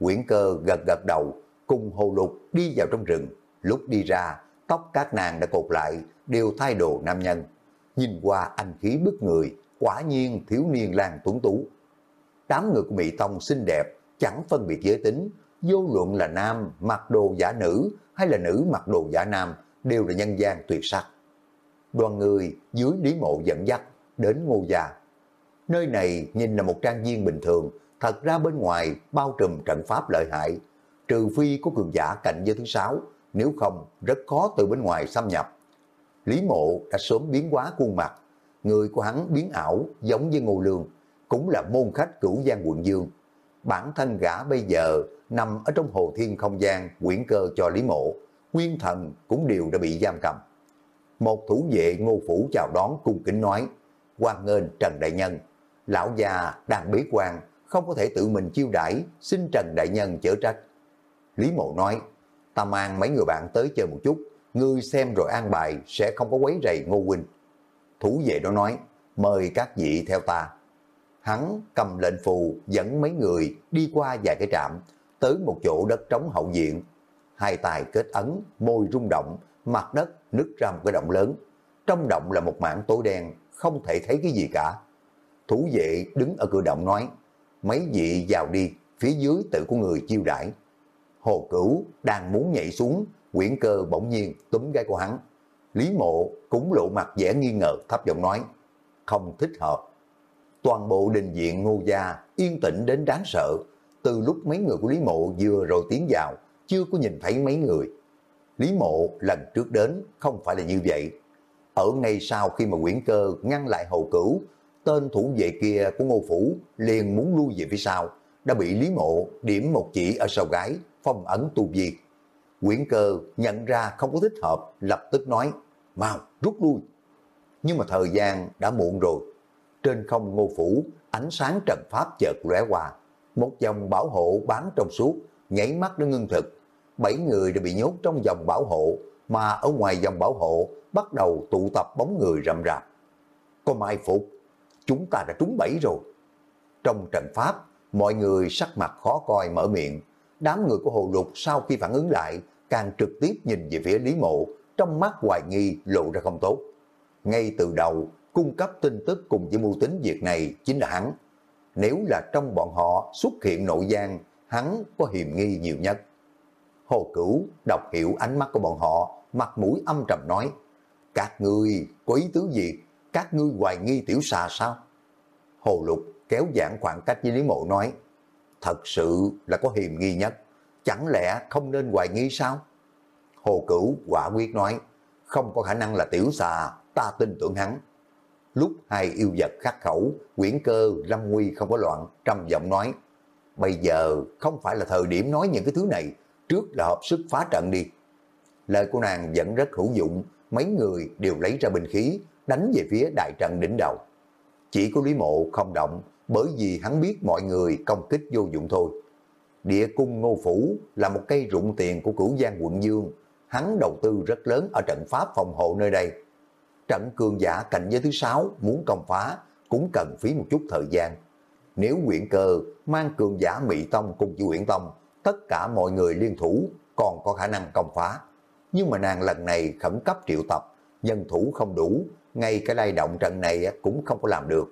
Quyển cơ gật gật đầu, cùng hồ lục đi vào trong rừng. Lúc đi ra, tóc các nàng đã cột lại, đều thay đồ nam nhân. Nhìn qua anh khí bức người, quả nhiên thiếu niên lang tuấn tú. Đám người của Mỹ Tông xinh đẹp, chẳng phân biệt giới tính, vô luận là nam mặc đồ giả nữ hay là nữ mặc đồ giả nam, đều là nhân gian tuyệt sắc. Đoàn người dưới lý mộ dẫn dắt đến ngô già Nơi này nhìn là một trang viên bình thường, thật ra bên ngoài bao trùm trận pháp lợi hại, trừ phi có cường giả cạnh giới thứ sáu, nếu không rất khó từ bên ngoài xâm nhập. Lý mộ đã sớm biến hóa khuôn mặt, người của hắn biến ảo giống như ngô lương, cũng là môn khách cửu giang quận dương. Bản thân gã bây giờ nằm ở trong hồ thiên không gian quyển cơ cho Lý mộ, nguyên thần cũng đều đã bị giam cầm. Một thủ vệ ngô phủ chào đón cung kính nói, quan nghênh Trần Đại Nhân, lão già đang bế quan, không có thể tự mình chiêu đãi xin Trần Đại Nhân chở trách. Lý Mộ nói, ta mang mấy người bạn tới chơi một chút, ngươi xem rồi an bài sẽ không có quấy rầy Ngô Huynh. Thủ vệ đó nói, mời các vị theo ta. Hắn cầm lệnh phù dẫn mấy người đi qua vài cái trạm, tới một chỗ đất trống hậu diện. Hai tài kết ấn, môi rung động, mặt đất nứt ra một cái động lớn. Trong động là một mảng tối đen, không thể thấy cái gì cả. Thủ vệ đứng ở cửa động nói, mấy vị vào đi, phía dưới tự của người chiêu đãi. Hồ Cửu đang muốn nhảy xuống, quyển cơ bỗng nhiên túm gai của hắn. Lý mộ cũng lộ mặt vẻ nghi ngờ thấp giọng nói, không thích hợp. Toàn bộ đình diện ngô gia yên tĩnh đến đáng sợ. Từ lúc mấy người của Lý mộ vừa rồi tiến vào, chưa có nhìn thấy mấy người. Lý mộ lần trước đến không phải là như vậy. Ở ngay sau khi mà Nguyễn cơ ngăn lại hồ cửu, tên thủ vệ kia của ngô phủ liền muốn lui về phía sau, đã bị Lý mộ điểm một chỉ ở sau gái, phong ấn tu vi. Nguyễn cơ nhận ra không có thích hợp, lập tức nói, mau rút lui. Nhưng mà thời gian đã muộn rồi. Trên không ngô phủ, ánh sáng trần pháp chợt lóe qua. Một dòng bảo hộ bán trong suốt, nhảy mắt đến ngưng thực. Bảy người đã bị nhốt trong dòng bảo hộ, mà ở ngoài dòng bảo hộ bắt đầu tụ tập bóng người rậm rạp. Có mai phục, chúng ta đã trúng bẫy rồi. Trong trận pháp, mọi người sắc mặt khó coi mở miệng, đám người của Hồ Lục sau khi phản ứng lại, càng trực tiếp nhìn về phía Lý Mộ, trong mắt hoài nghi lộ ra không tốt. Ngay từ đầu, cung cấp tin tức cùng với mưu tính việc này chính là hắn. Nếu là trong bọn họ xuất hiện nội gian, hắn có hiểm nghi nhiều nhất. Hồ Cửu đọc hiểu ánh mắt của bọn họ, mặt mũi âm trầm nói, các ngươi có ý tứ gì? Các ngươi hoài nghi tiểu xà sao? Hồ Lục kéo giãn khoảng cách với Lý Mộ nói, thật sự là có hiểm nghi nhất, chẳng lẽ không nên hoài nghi sao? Hồ Cửu quả quyết nói, không có khả năng là tiểu xà, ta tin tưởng hắn. Lúc hai yêu vật khắc khẩu, quyển cơ, lâm nguy không có loạn, trầm giọng nói, bây giờ không phải là thời điểm nói những cái thứ này, trước là hợp sức phá trận đi. Lời của nàng vẫn rất hữu dụng, mấy người đều lấy ra binh khí, đánh về phía đại trận đỉnh đầu. Chỉ có Lý Mộ không động, bởi vì hắn biết mọi người công kích vô dụng thôi. Địa cung Ngô Phủ là một cây rụng tiền của cửu giang quận Dương, hắn đầu tư rất lớn ở trận pháp phòng hộ nơi đây. Trận cường giả cạnh giới thứ sáu muốn công phá cũng cần phí một chút thời gian. Nếu quyển cơ mang cường giả Mỹ Tông cùng với quyển Tông, tất cả mọi người liên thủ còn có khả năng công phá. Nhưng mà nàng lần này khẩn cấp triệu tập, nhân thủ không đủ, ngay cái lay động trận này cũng không có làm được.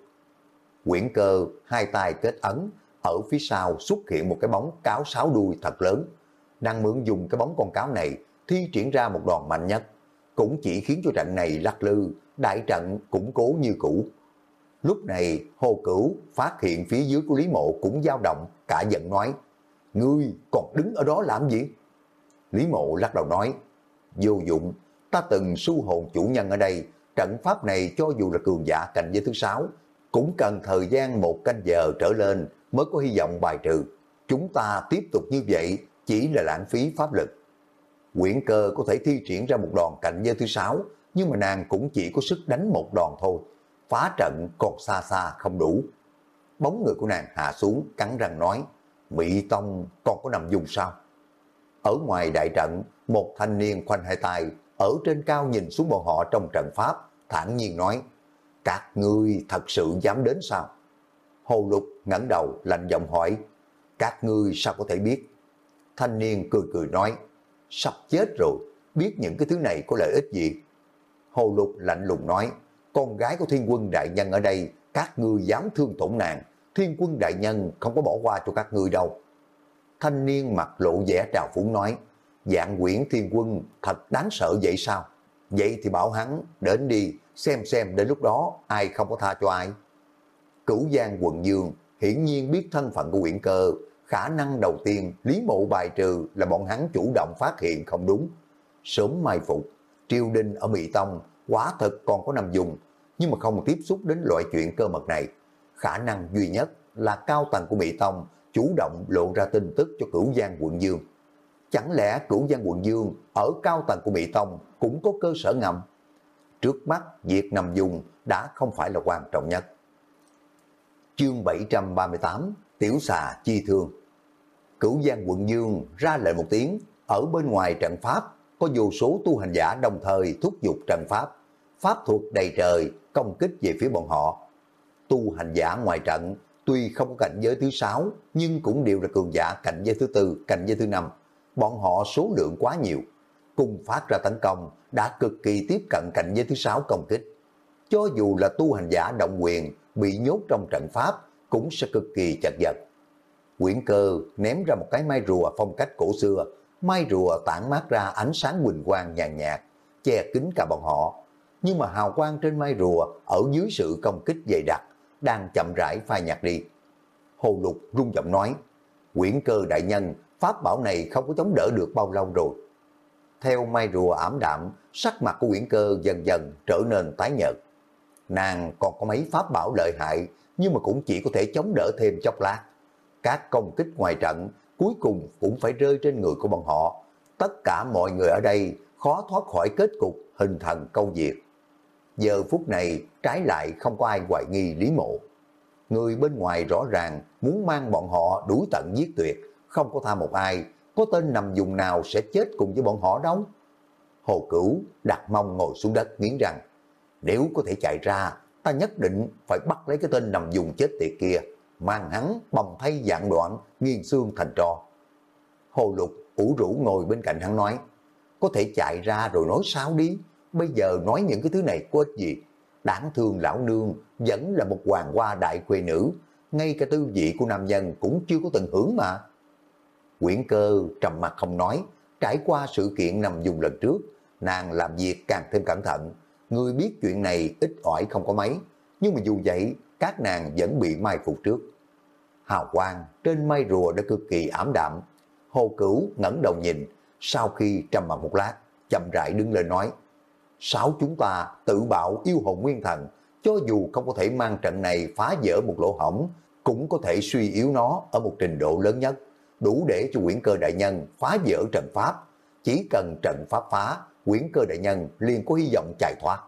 Quyển cơ hai tay kết ấn, ở phía sau xuất hiện một cái bóng cáo sáu đuôi thật lớn. Đang mượn dùng cái bóng con cáo này thi triển ra một đòn mạnh nhất, cũng chỉ khiến cho trận này lắc lư, đại trận củng cố như cũ. Lúc này Hồ Cửu phát hiện phía dưới của Lý Mộ cũng dao động, cả giận nói, Ngươi còn đứng ở đó làm gì? Lý Mộ lắc đầu nói, vô dụng, ta từng su hồn chủ nhân ở đây, trận pháp này cho dù là cường giả cạnh giới thứ sáu, cũng cần thời gian một canh giờ trở lên mới có hy vọng bài trừ. Chúng ta tiếp tục như vậy chỉ là lãng phí pháp lực. Quyển cơ có thể thi triển ra một đòn cạnh giới thứ sáu, nhưng mà nàng cũng chỉ có sức đánh một đòn thôi. Phá trận còn xa xa không đủ. Bóng người của nàng hạ xuống, cắn răng nói, Mỹ Tông còn có nằm dùng sao? Ở ngoài đại trận, một thanh niên khoanh hai tay, ở trên cao nhìn xuống bọn họ trong trận pháp, thản nhiên nói, các ngươi thật sự dám đến sao? Hồ Lục ngẩng đầu lạnh giọng hỏi, các ngươi sao có thể biết? Thanh niên cười cười nói, sắp chết rồi, biết những cái thứ này có lợi ích gì? Hồ Lục lạnh lùng nói, con gái của thiên quân đại nhân ở đây, các ngươi dám thương tổn nàng, thiên quân đại nhân không có bỏ qua cho các ngươi đâu. Thanh niên mặt lộ vẻ trào phúng nói, dạng quyển thiên quân thật đáng sợ vậy sao? Vậy thì bảo hắn đến đi, xem xem đến lúc đó ai không có tha cho ai. Cửu Giang quận Dương hiển nhiên biết thân phận của quyển cơ, khả năng đầu tiên Lý Mộ bài trừ là bọn hắn chủ động phát hiện không đúng. Sớm mai phục, triều đình ở Mỹ Tông quá thật còn có nằm dùng, nhưng mà không tiếp xúc đến loại chuyện cơ mật này. Khả năng duy nhất là cao tầng của Mỹ Tông chủ động lộ ra tin tức cho cửu Giang quận Dương. Chẳng lẽ cửu Giang quận Dương ở cao tầng của Mỹ Tông cũng có cơ sở ngầm? Trước mắt, việc nằm dùng đã không phải là quan trọng nhất. Chương 738 Tiểu xà chi thương Cửu Giang quận Dương ra lệnh một tiếng, ở bên ngoài trận pháp có vô số tu hành giả đồng thời thúc giục trận pháp, pháp thuật đầy trời công kích về phía bọn họ. Tu hành giả ngoài trận tuy không có cảnh giới thứ sáu nhưng cũng đều là cường giả cảnh giới thứ tư, cảnh giới thứ năm. Bọn họ số lượng quá nhiều, cùng phát ra tấn công đã cực kỳ tiếp cận cảnh giới thứ sáu công kích. Cho dù là tu hành giả động quyền bị nhốt trong trận pháp cũng sẽ cực kỳ chật vật. Quyển cơ ném ra một cái mai rùa phong cách cổ xưa, mai rùa tản mát ra ánh sáng quỳnh quang nhàn nhạt, che kín cả bọn họ. Nhưng mà hào quang trên mai rùa ở dưới sự công kích dày đặc, đang chậm rãi phai nhạt đi. Hồ Lục rung giọng nói, quyển cơ đại nhân, pháp bảo này không có chống đỡ được bao lâu rồi. Theo mai rùa ảm đạm, sắc mặt của quyển cơ dần dần trở nên tái nhợt. Nàng còn có mấy pháp bảo lợi hại, nhưng mà cũng chỉ có thể chống đỡ thêm chốc lát. Các công kích ngoài trận cuối cùng cũng phải rơi trên người của bọn họ. Tất cả mọi người ở đây khó thoát khỏi kết cục hình thần câu diệt. Giờ phút này trái lại không có ai hoài nghi Lý Mộ. Người bên ngoài rõ ràng muốn mang bọn họ đuổi tận giết tuyệt, không có tha một ai, có tên nằm dùng nào sẽ chết cùng với bọn họ đâu. Hồ Cửu đặt mông ngồi xuống đất nghiến rằng nếu có thể chạy ra, ta nhất định phải bắt lấy cái tên nằm dùng chết tiệt kia, mang hắn bầm thay dạng đoạn, nghiền xương thành trò. Hồ Lục ủ rũ ngồi bên cạnh hắn nói, có thể chạy ra rồi nói sao đi, bây giờ nói những cái thứ này có ích gì. Đáng thương lão nương vẫn là một hoàng hoa đại quê nữ, ngay cả tư vị của nam nhân cũng chưa có từng hưởng mà. Quyển cơ trầm mặt không nói, trải qua sự kiện nằm dùng lần trước, nàng làm việc càng thêm cẩn thận. Người biết chuyện này ít ỏi không có mấy, nhưng mà dù vậy, các nàng vẫn bị mai phục trước. Hào quang trên mây rùa đã cực kỳ ảm đạm. Hồ Cửu ngẩng đầu nhìn, sau khi trầm mặt một lát, chậm rãi đứng lên nói, sáu chúng ta tự bạo yêu hồn nguyên thần, cho dù không có thể mang trận này phá vỡ một lỗ hổng, cũng có thể suy yếu nó ở một trình độ lớn nhất. đủ để cho quyển cơ đại nhân phá vỡ trận pháp. Chỉ cần trận pháp phá, quyển cơ đại nhân liền có hy vọng chạy thoát.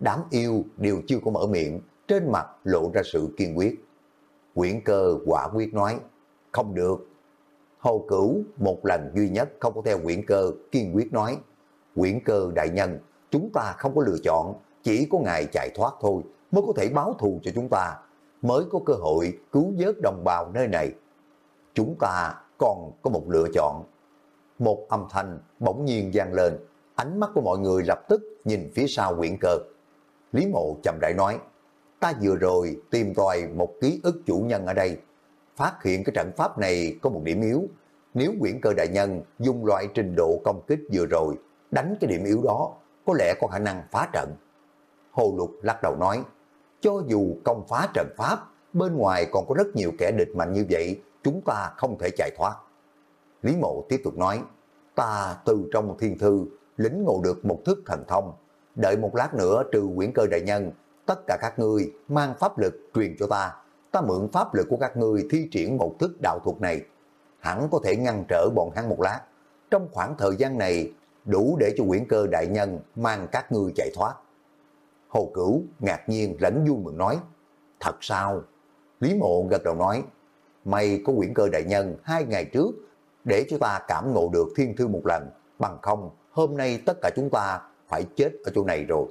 Đám yêu đều chưa có mở miệng, trên mặt lộ ra sự kiên quyết. Quyển cơ quả quyết nói, không được. Hồ Cửu một lần duy nhất không có theo quyển cơ kiên quyết nói, quyển cơ đại nhân, chúng ta không có lựa chọn, chỉ có ngài chạy thoát thôi mới có thể báo thù cho chúng ta, mới có cơ hội cứu vớt đồng bào nơi này. Chúng ta còn có một lựa chọn. Một âm thanh bỗng nhiên vang lên, ánh mắt của mọi người lập tức nhìn phía sau quyển cơ. Lý mộ chậm rãi nói, ta vừa rồi tìm tòi một ký ức chủ nhân ở đây, phát hiện cái trận pháp này có một điểm yếu. Nếu quyển cơ đại nhân dùng loại trình độ công kích vừa rồi, đánh cái điểm yếu đó, có lẽ có khả năng phá trận. Hồ Lục lắc đầu nói, cho dù công phá trận pháp, bên ngoài còn có rất nhiều kẻ địch mạnh như vậy, chúng ta không thể chạy thoát. Lý Mộ tiếp tục nói, ta từ trong thiên thư lính ngộ được một thức thần thông, đợi một lát nữa trừ quyển cơ đại nhân, tất cả các ngươi mang pháp lực truyền cho ta, ta mượn pháp lực của các ngươi thi triển một thức đạo thuật này, hẳn có thể ngăn trở bọn hắn một lát. Trong khoảng thời gian này, đủ để cho quyển cơ đại nhân mang các ngươi chạy thoát. Hồ Cửu ngạc nhiên lẫn vui mừng nói, thật sao? Lý Mộ gật đầu nói, mày có quyển cơ đại nhân hai ngày trước, để cho ta cảm ngộ được thiên thư một lần, bằng không hôm nay tất cả chúng ta phải chết ở chỗ này rồi.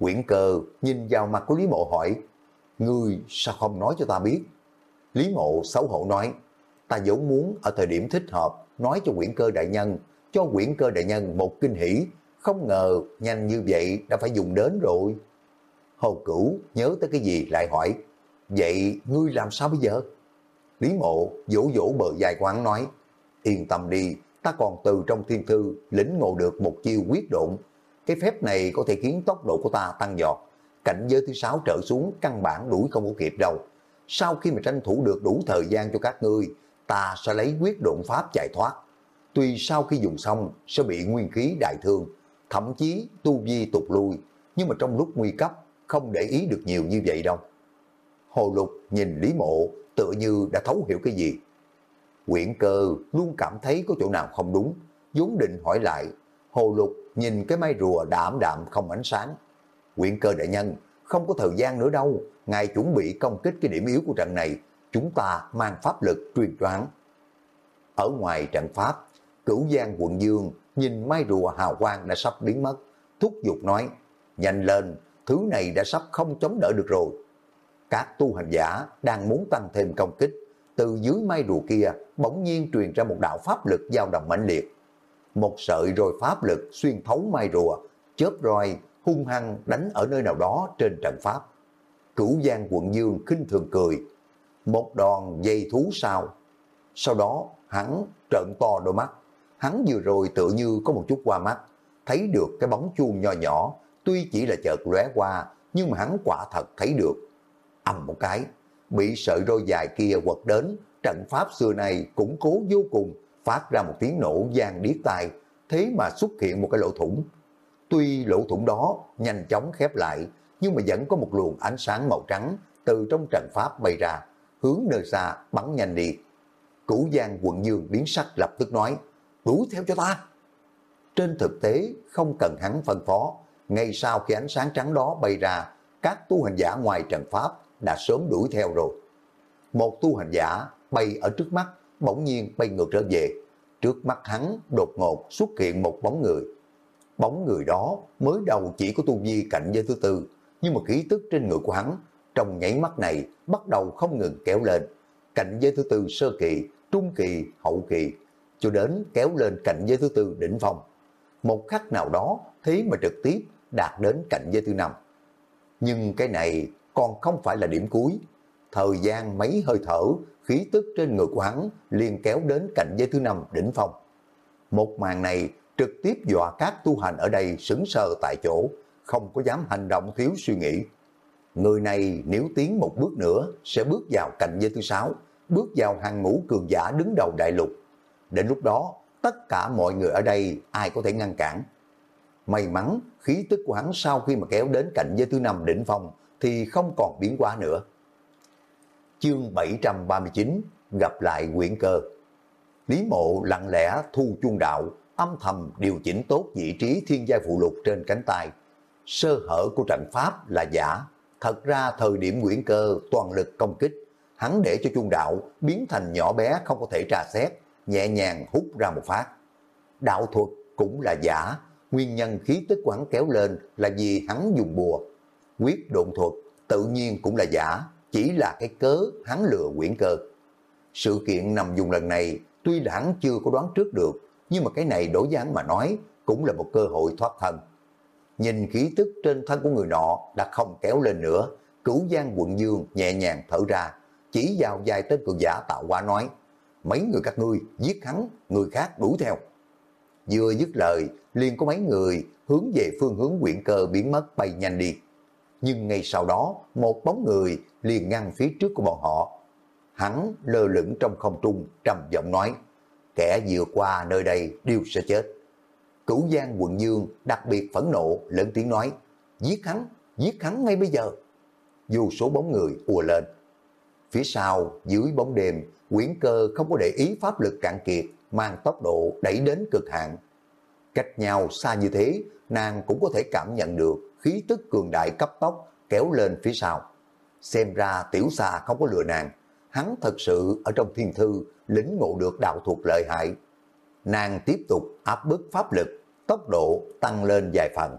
Quyển cơ nhìn vào mặt của Lý Mộ hỏi, Ngươi sao không nói cho ta biết? Lý Mộ xấu hổ nói, ta vốn muốn ở thời điểm thích hợp nói cho quyển cơ đại nhân, cho quyển cơ đại nhân một kinh hỷ, không ngờ nhanh như vậy đã phải dùng đến rồi. Hồ Cửu nhớ tới cái gì lại hỏi, vậy ngươi làm sao bây giờ? Lý Mộ vỗ vỗ bờ dài quán nói, yên tâm đi, ta còn từ trong thiên thư lĩnh ngộ được một chiêu quyết độn. Cái phép này có thể khiến tốc độ của ta tăng giọt. Cảnh giới thứ sáu trở xuống căn bản đuổi không có kịp đâu. Sau khi mà tranh thủ được đủ thời gian cho các ngươi, ta sẽ lấy quyết độn pháp chạy thoát. Tuy sau khi dùng xong sẽ bị nguyên khí đại thương, thậm chí tu vi tụt lui, nhưng mà trong lúc nguy cấp không để ý được nhiều như vậy đâu. Hồ Lục nhìn Lý Mộ tựa như đã thấu hiểu cái gì. Quyển cơ luôn cảm thấy có chỗ nào không đúng, vốn định hỏi lại. Hồ Lục nhìn cái mai rùa đạm đạm không ánh sáng. Quyển cơ đại nhân, không có thời gian nữa đâu, ngài chuẩn bị công kích cái điểm yếu của trận này, chúng ta mang pháp lực truyền đoán. Ở ngoài trận pháp, cửu giang quận dương nhìn mai rùa hào quang đã sắp biến mất, thúc giục nói, nhanh lên, thứ này đã sắp không chống đỡ được rồi. Các tu hành giả đang muốn tăng thêm công kích, từ dưới mai rùa kia bỗng nhiên truyền ra một đạo pháp lực dao động mãnh liệt. Một sợi rồi pháp lực xuyên thấu mai rùa, chớp roi hung hăng đánh ở nơi nào đó trên trận pháp. Cửu Giang quận Dương khinh thường cười, một đòn dây thú sao. Sau đó hắn trợn to đôi mắt, hắn vừa rồi tự như có một chút qua mắt, thấy được cái bóng chuông nho nhỏ, tuy chỉ là chợt lóe qua, nhưng mà hắn quả thật thấy được. ầm một cái, bị sợi roi dài kia quật đến, trận pháp xưa này củng cố vô cùng, phát ra một tiếng nổ gian điếc tai, thế mà xuất hiện một cái lỗ thủng. Tuy lỗ thủng đó nhanh chóng khép lại, nhưng mà vẫn có một luồng ánh sáng màu trắng từ trong trận pháp bay ra, hướng nơi xa bắn nhanh đi. Cửu Giang quận Dương biến sắc lập tức nói, đuổi theo cho ta. Trên thực tế không cần hắn phân phó, ngay sau khi ánh sáng trắng đó bay ra, các tu hành giả ngoài trận pháp đã sớm đuổi theo rồi. Một tu hành giả bay ở trước mắt, bỗng nhiên bay ngược trở về. Trước mắt hắn đột ngột xuất hiện một bóng người. Bóng người đó mới đầu chỉ có tu vi cạnh giới thứ tư, nhưng mà khí tức trên người của hắn trong nháy mắt này bắt đầu không ngừng kéo lên. Cạnh giới thứ tư sơ kỳ, trung kỳ, hậu kỳ, cho đến kéo lên cạnh giới thứ tư đỉnh phong. Một khắc nào đó thế mà trực tiếp đạt đến cạnh giới thứ năm. Nhưng cái này còn không phải là điểm cuối. Thời gian mấy hơi thở, khí tức trên người của hắn liền kéo đến cạnh giới thứ năm đỉnh phong. Một màn này trực tiếp dọa các tu hành ở đây sững sờ tại chỗ, không có dám hành động thiếu suy nghĩ. Người này nếu tiến một bước nữa sẽ bước vào cạnh giới thứ sáu, bước vào hàng ngũ cường giả đứng đầu đại lục. Đến lúc đó, tất cả mọi người ở đây ai có thể ngăn cản. May mắn, khí tức của hắn sau khi mà kéo đến cạnh giới thứ năm đỉnh phong thì không còn biến quá nữa. Chương 739 gặp lại quyển cơ. Lý mộ lặng lẽ thu chuông đạo, âm thầm điều chỉnh tốt vị trí thiên giai phụ lục trên cánh tay. Sơ hở của trận pháp là giả, thật ra thời điểm quyển cơ toàn lực công kích, hắn để cho chuông đạo biến thành nhỏ bé không có thể tra xét, nhẹ nhàng hút ra một phát. Đạo thuật cũng là giả, nguyên nhân khí tức quán kéo lên là vì hắn dùng bùa. Quyết độn thuật tự nhiên cũng là giả, chỉ là cái cớ hắn lừa quyển cơ. Sự kiện nằm dùng lần này tuy là hắn chưa có đoán trước được, nhưng mà cái này đối với hắn mà nói cũng là một cơ hội thoát thân. Nhìn khí tức trên thân của người nọ đã không kéo lên nữa, cửu giang quận dương nhẹ nhàng thở ra, chỉ vào dài tên cường giả tạo qua nói, mấy người các ngươi giết hắn, người khác đuổi theo. Vừa dứt lời, liền có mấy người hướng về phương hướng quyển cơ biến mất bay nhanh đi. Nhưng ngay sau đó, một bóng người liền ngăn phía trước của bọn họ. Hắn lơ lửng trong không trung, trầm giọng nói, kẻ vừa qua nơi đây đều sẽ chết. Cửu Giang quận Dương đặc biệt phẫn nộ, lớn tiếng nói, giết hắn, giết hắn ngay bây giờ. Dù số bóng người ùa lên. Phía sau, dưới bóng đêm, quyển cơ không có để ý pháp lực cạn kiệt, mang tốc độ đẩy đến cực hạn. Cách nhau xa như thế, nàng cũng có thể cảm nhận được khí tức cường đại cấp tốc kéo lên phía sau. Xem ra tiểu xà không có lừa nàng, hắn thật sự ở trong thiên thư lĩnh ngộ được đạo thuật lợi hại. Nàng tiếp tục áp bức pháp lực, tốc độ tăng lên vài phần.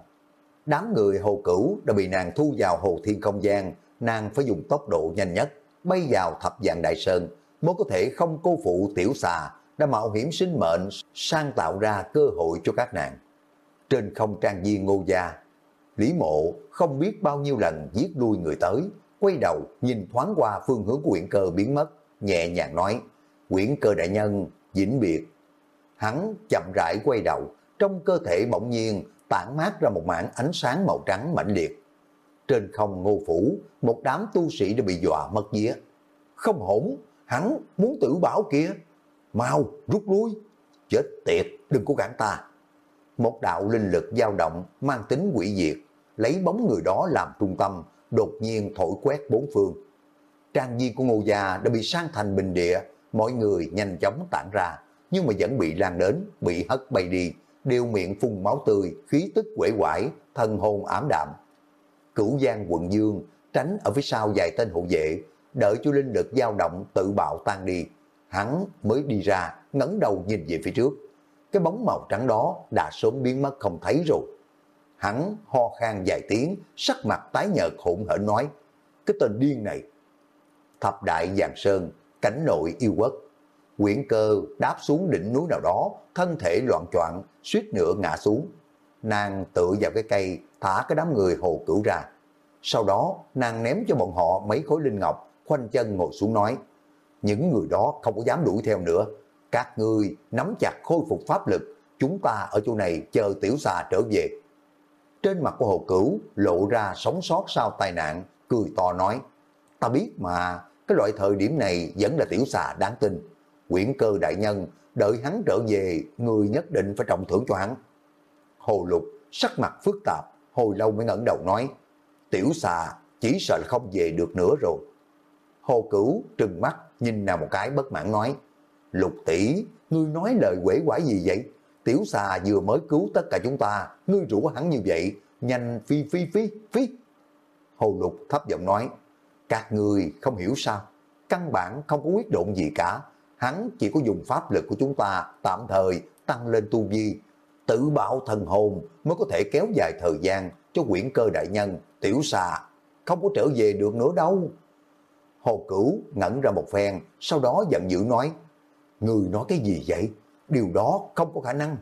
Đám người hồ cửu đã bị nàng thu vào hồ thiên không gian, nàng phải dùng tốc độ nhanh nhất, bay vào thập dạng đại sơn, mới có thể không cô phụ tiểu xà đã mạo hiểm sinh mệnh sang tạo ra cơ hội cho các nàng. Trên không trang viên ngô gia, Lý mộ không biết bao nhiêu lần giết đuôi người tới, quay đầu nhìn thoáng qua phương hướng của quyển cơ biến mất, nhẹ nhàng nói, quyển cơ đại nhân, vĩnh biệt. Hắn chậm rãi quay đầu, trong cơ thể bỗng nhiên tản mát ra một mảng ánh sáng màu trắng mãnh liệt. Trên không ngô phủ, một đám tu sĩ đã bị dọa mất vía. Không hổn, hắn muốn tử bảo kia. Mau, rút lui. Chết tiệt, đừng cố cản ta. Một đạo linh lực dao động mang tính quỷ diệt, lấy bóng người đó làm trung tâm, đột nhiên thổi quét bốn phương. Trang viên của ngô gia đã bị sang thành bình địa, mọi người nhanh chóng tản ra, nhưng mà vẫn bị lan đến, bị hất bay đi, đều miệng phun máu tươi, khí tức quể quải, thân hồn ám đạm. Cửu Giang quận Dương tránh ở phía sau vài tên hộ vệ, đợi cho linh lực dao động tự bạo tan đi. Hắn mới đi ra, ngẩng đầu nhìn về phía trước. Cái bóng màu trắng đó đã sớm biến mất không thấy rồi. Hắn ho khan vài tiếng, sắc mặt tái nhợt hỗn hển nói, cái tên điên này. Thập đại Giàng Sơn, cảnh nội yêu quốc, quyển cơ đáp xuống đỉnh núi nào đó, thân thể loạn choạng suýt nữa ngã xuống. Nàng tự vào cái cây, thả cái đám người hồ cửu ra. Sau đó, nàng ném cho bọn họ mấy khối linh ngọc, khoanh chân ngồi xuống nói, những người đó không có dám đuổi theo nữa. Các ngươi nắm chặt khôi phục pháp lực, chúng ta ở chỗ này chờ tiểu xà trở về. Trên mặt của hồ cửu lộ ra sống sót sau tai nạn, cười to nói, ta biết mà, cái loại thời điểm này vẫn là tiểu xà đáng tin. Quyển cơ đại nhân, đợi hắn trở về, người nhất định phải trọng thưởng cho hắn. Hồ lục, sắc mặt phức tạp, hồi lâu mới ngẩng đầu nói, tiểu xà chỉ sợ là không về được nữa rồi. Hồ cửu trừng mắt, nhìn nào một cái bất mãn nói, lục tỷ, ngươi nói lời quể quải gì vậy? Tiểu xà vừa mới cứu tất cả chúng ta, ngươi rủ hắn như vậy, nhanh phi phi phi phi. Hồ lục thấp giọng nói, các người không hiểu sao, căn bản không có quyết định gì cả, hắn chỉ có dùng pháp lực của chúng ta tạm thời tăng lên tu vi, tự bảo thần hồn mới có thể kéo dài thời gian cho quyển cơ đại nhân, tiểu xà, không có trở về được nữa đâu. Hồ Cửu ngẩn ra một phen, sau đó giận dữ nói, Người nói cái gì vậy? Điều đó không có khả năng.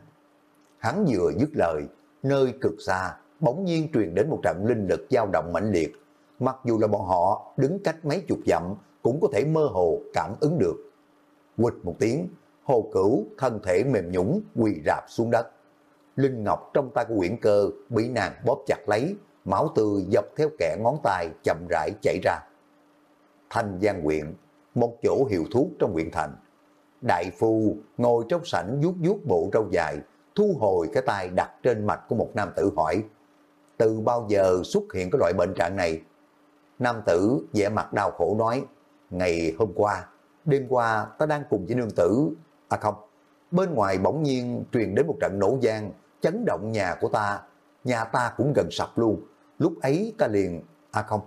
Hắn vừa dứt lời, nơi cực xa, bỗng nhiên truyền đến một trận linh lực dao động mãnh liệt. Mặc dù là bọn họ đứng cách mấy chục dặm, cũng có thể mơ hồ cảm ứng được. Quịch một tiếng, hồ cửu thân thể mềm nhũng quỳ rạp xuống đất. Linh ngọc trong tay của quyển cơ bị nàng bóp chặt lấy, máu tươi dọc theo kẻ ngón tay chậm rãi chảy ra. Thanh Giang huyện, một chỗ hiệu thuốc trong huyện thành. Đại phu ngồi trong sảnh vuốt vuốt bộ râu dài, thu hồi cái tay đặt trên mặt của một nam tử hỏi, từ bao giờ xuất hiện cái loại bệnh trạng này? Nam tử vẻ mặt đau khổ nói, ngày hôm qua, đêm qua ta đang cùng với nương tử, à không, bên ngoài bỗng nhiên truyền đến một trận nổ gian, chấn động nhà của ta, nhà ta cũng gần sập luôn, lúc ấy ta liền, à không,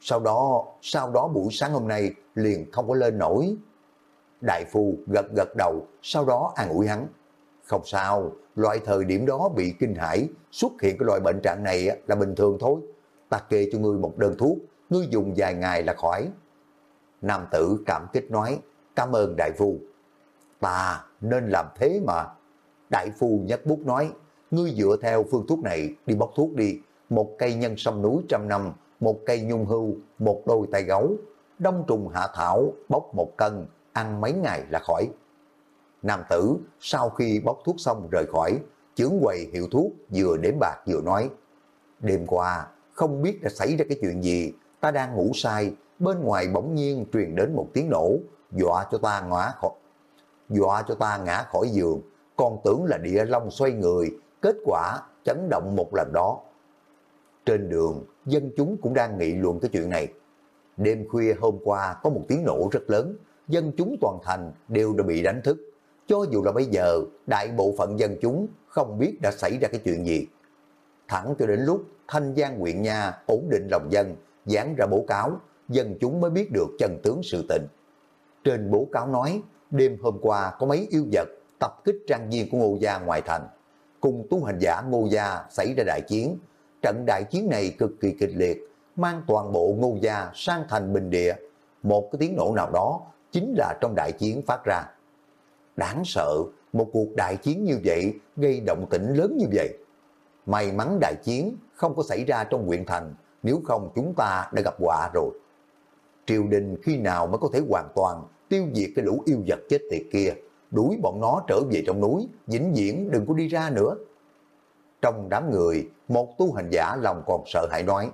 sau đó, sau đó buổi sáng hôm nay liền không có lên nổi. Đại phu gật gật đầu, sau đó an ủi hắn. Không sao, loại thời điểm đó bị kinh hãi xuất hiện cái loại bệnh trạng này là bình thường thôi. Ta kê cho ngươi một đơn thuốc, ngươi dùng vài ngày là khỏi. Nam tử cảm kích nói, cảm ơn đại phu. Ta nên làm thế mà. Đại phu nhắc bút nói, ngươi dựa theo phương thuốc này đi bóc thuốc đi. Một cây nhân sâm núi trăm năm, một cây nhung hưu, một đôi tay gấu. Đông trùng hạ thảo, bóc một cân, ăn mấy ngày là khỏi. Nam tử sau khi bóc thuốc xong rời khỏi, chướng quầy hiệu thuốc vừa đếm bạc vừa nói. Đêm qua, không biết đã xảy ra cái chuyện gì, ta đang ngủ sai, bên ngoài bỗng nhiên truyền đến một tiếng nổ, dọa cho ta ngã khỏi, dọa cho ta ngã khỏi giường, còn tưởng là địa long xoay người, kết quả chấn động một lần đó. Trên đường, dân chúng cũng đang nghị luận cái chuyện này. Đêm khuya hôm qua có một tiếng nổ rất lớn, dân chúng toàn thành đều đã bị đánh thức. Cho dù là bây giờ, đại bộ phận dân chúng không biết đã xảy ra cái chuyện gì. Thẳng cho đến lúc Thanh Giang huyện nhà ổn định lòng dân, dán ra bố cáo, dân chúng mới biết được chân tướng sự tình. Trên bố cáo nói, đêm hôm qua có mấy yêu vật tập kích trang viên của Ngô Gia ngoài thành. Cùng tu hành giả Ngô Gia xảy ra đại chiến. Trận đại chiến này cực kỳ kịch liệt, mang toàn bộ Ngô Gia sang thành bình địa. Một cái tiếng nổ nào đó chính là trong đại chiến phát ra. Đáng sợ, một cuộc đại chiến như vậy gây động tĩnh lớn như vậy. May mắn đại chiến không có xảy ra trong huyện thành, nếu không chúng ta đã gặp họa rồi. Triều đình khi nào mới có thể hoàn toàn tiêu diệt cái lũ yêu vật chết tiệt kia, đuổi bọn nó trở về trong núi, vĩnh viễn đừng có đi ra nữa. Trong đám người, một tu hành giả lòng còn sợ hãi nói,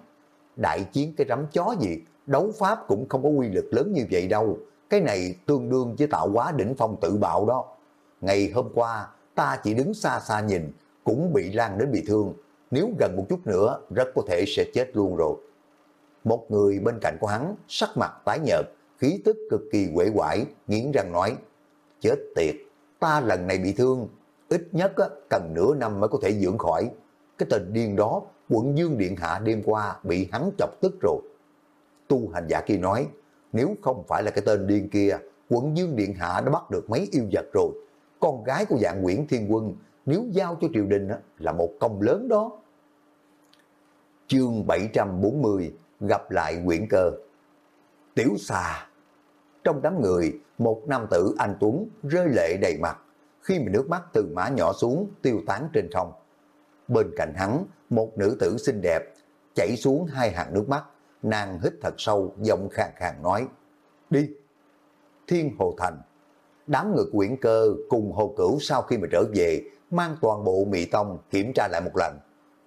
đại chiến cái rắm chó gì, đấu pháp cũng không có quy lực lớn như vậy đâu, cái này tương đương với tạo hóa đỉnh phong tự bạo đó. Ngày hôm qua, ta chỉ đứng xa xa nhìn, cũng bị lan đến bị thương, nếu gần một chút nữa rất có thể sẽ chết luôn rồi. Một người bên cạnh của hắn sắc mặt tái nhợt, khí tức cực kỳ quể quải, nghiến răng nói, chết tiệt, ta lần này bị thương, ít nhất cần nửa năm mới có thể dưỡng khỏi. Cái tên điên đó, quận Dương Điện Hạ đêm qua bị hắn chọc tức rồi. Tu hành giả kia nói, nếu không phải là cái tên điên kia, quận Dương Điện Hạ đã bắt được mấy yêu vật rồi. Con gái của dạng Nguyễn Thiên Quân, nếu giao cho triều đình là một công lớn đó. Chương 740 gặp lại Nguyễn Cơ Tiểu xà Trong đám người, một nam tử anh Tuấn rơi lệ đầy mặt khi mà nước mắt từ má nhỏ xuống tiêu tán trên sông. Bên cạnh hắn, một nữ tử xinh đẹp chảy xuống hai hàng nước mắt, nàng hít thật sâu, giọng khàn khàn nói, đi. Thiên Hồ Thành, đám người quyển cơ cùng Hồ Cửu sau khi mà trở về, mang toàn bộ Mỹ Tông kiểm tra lại một lần,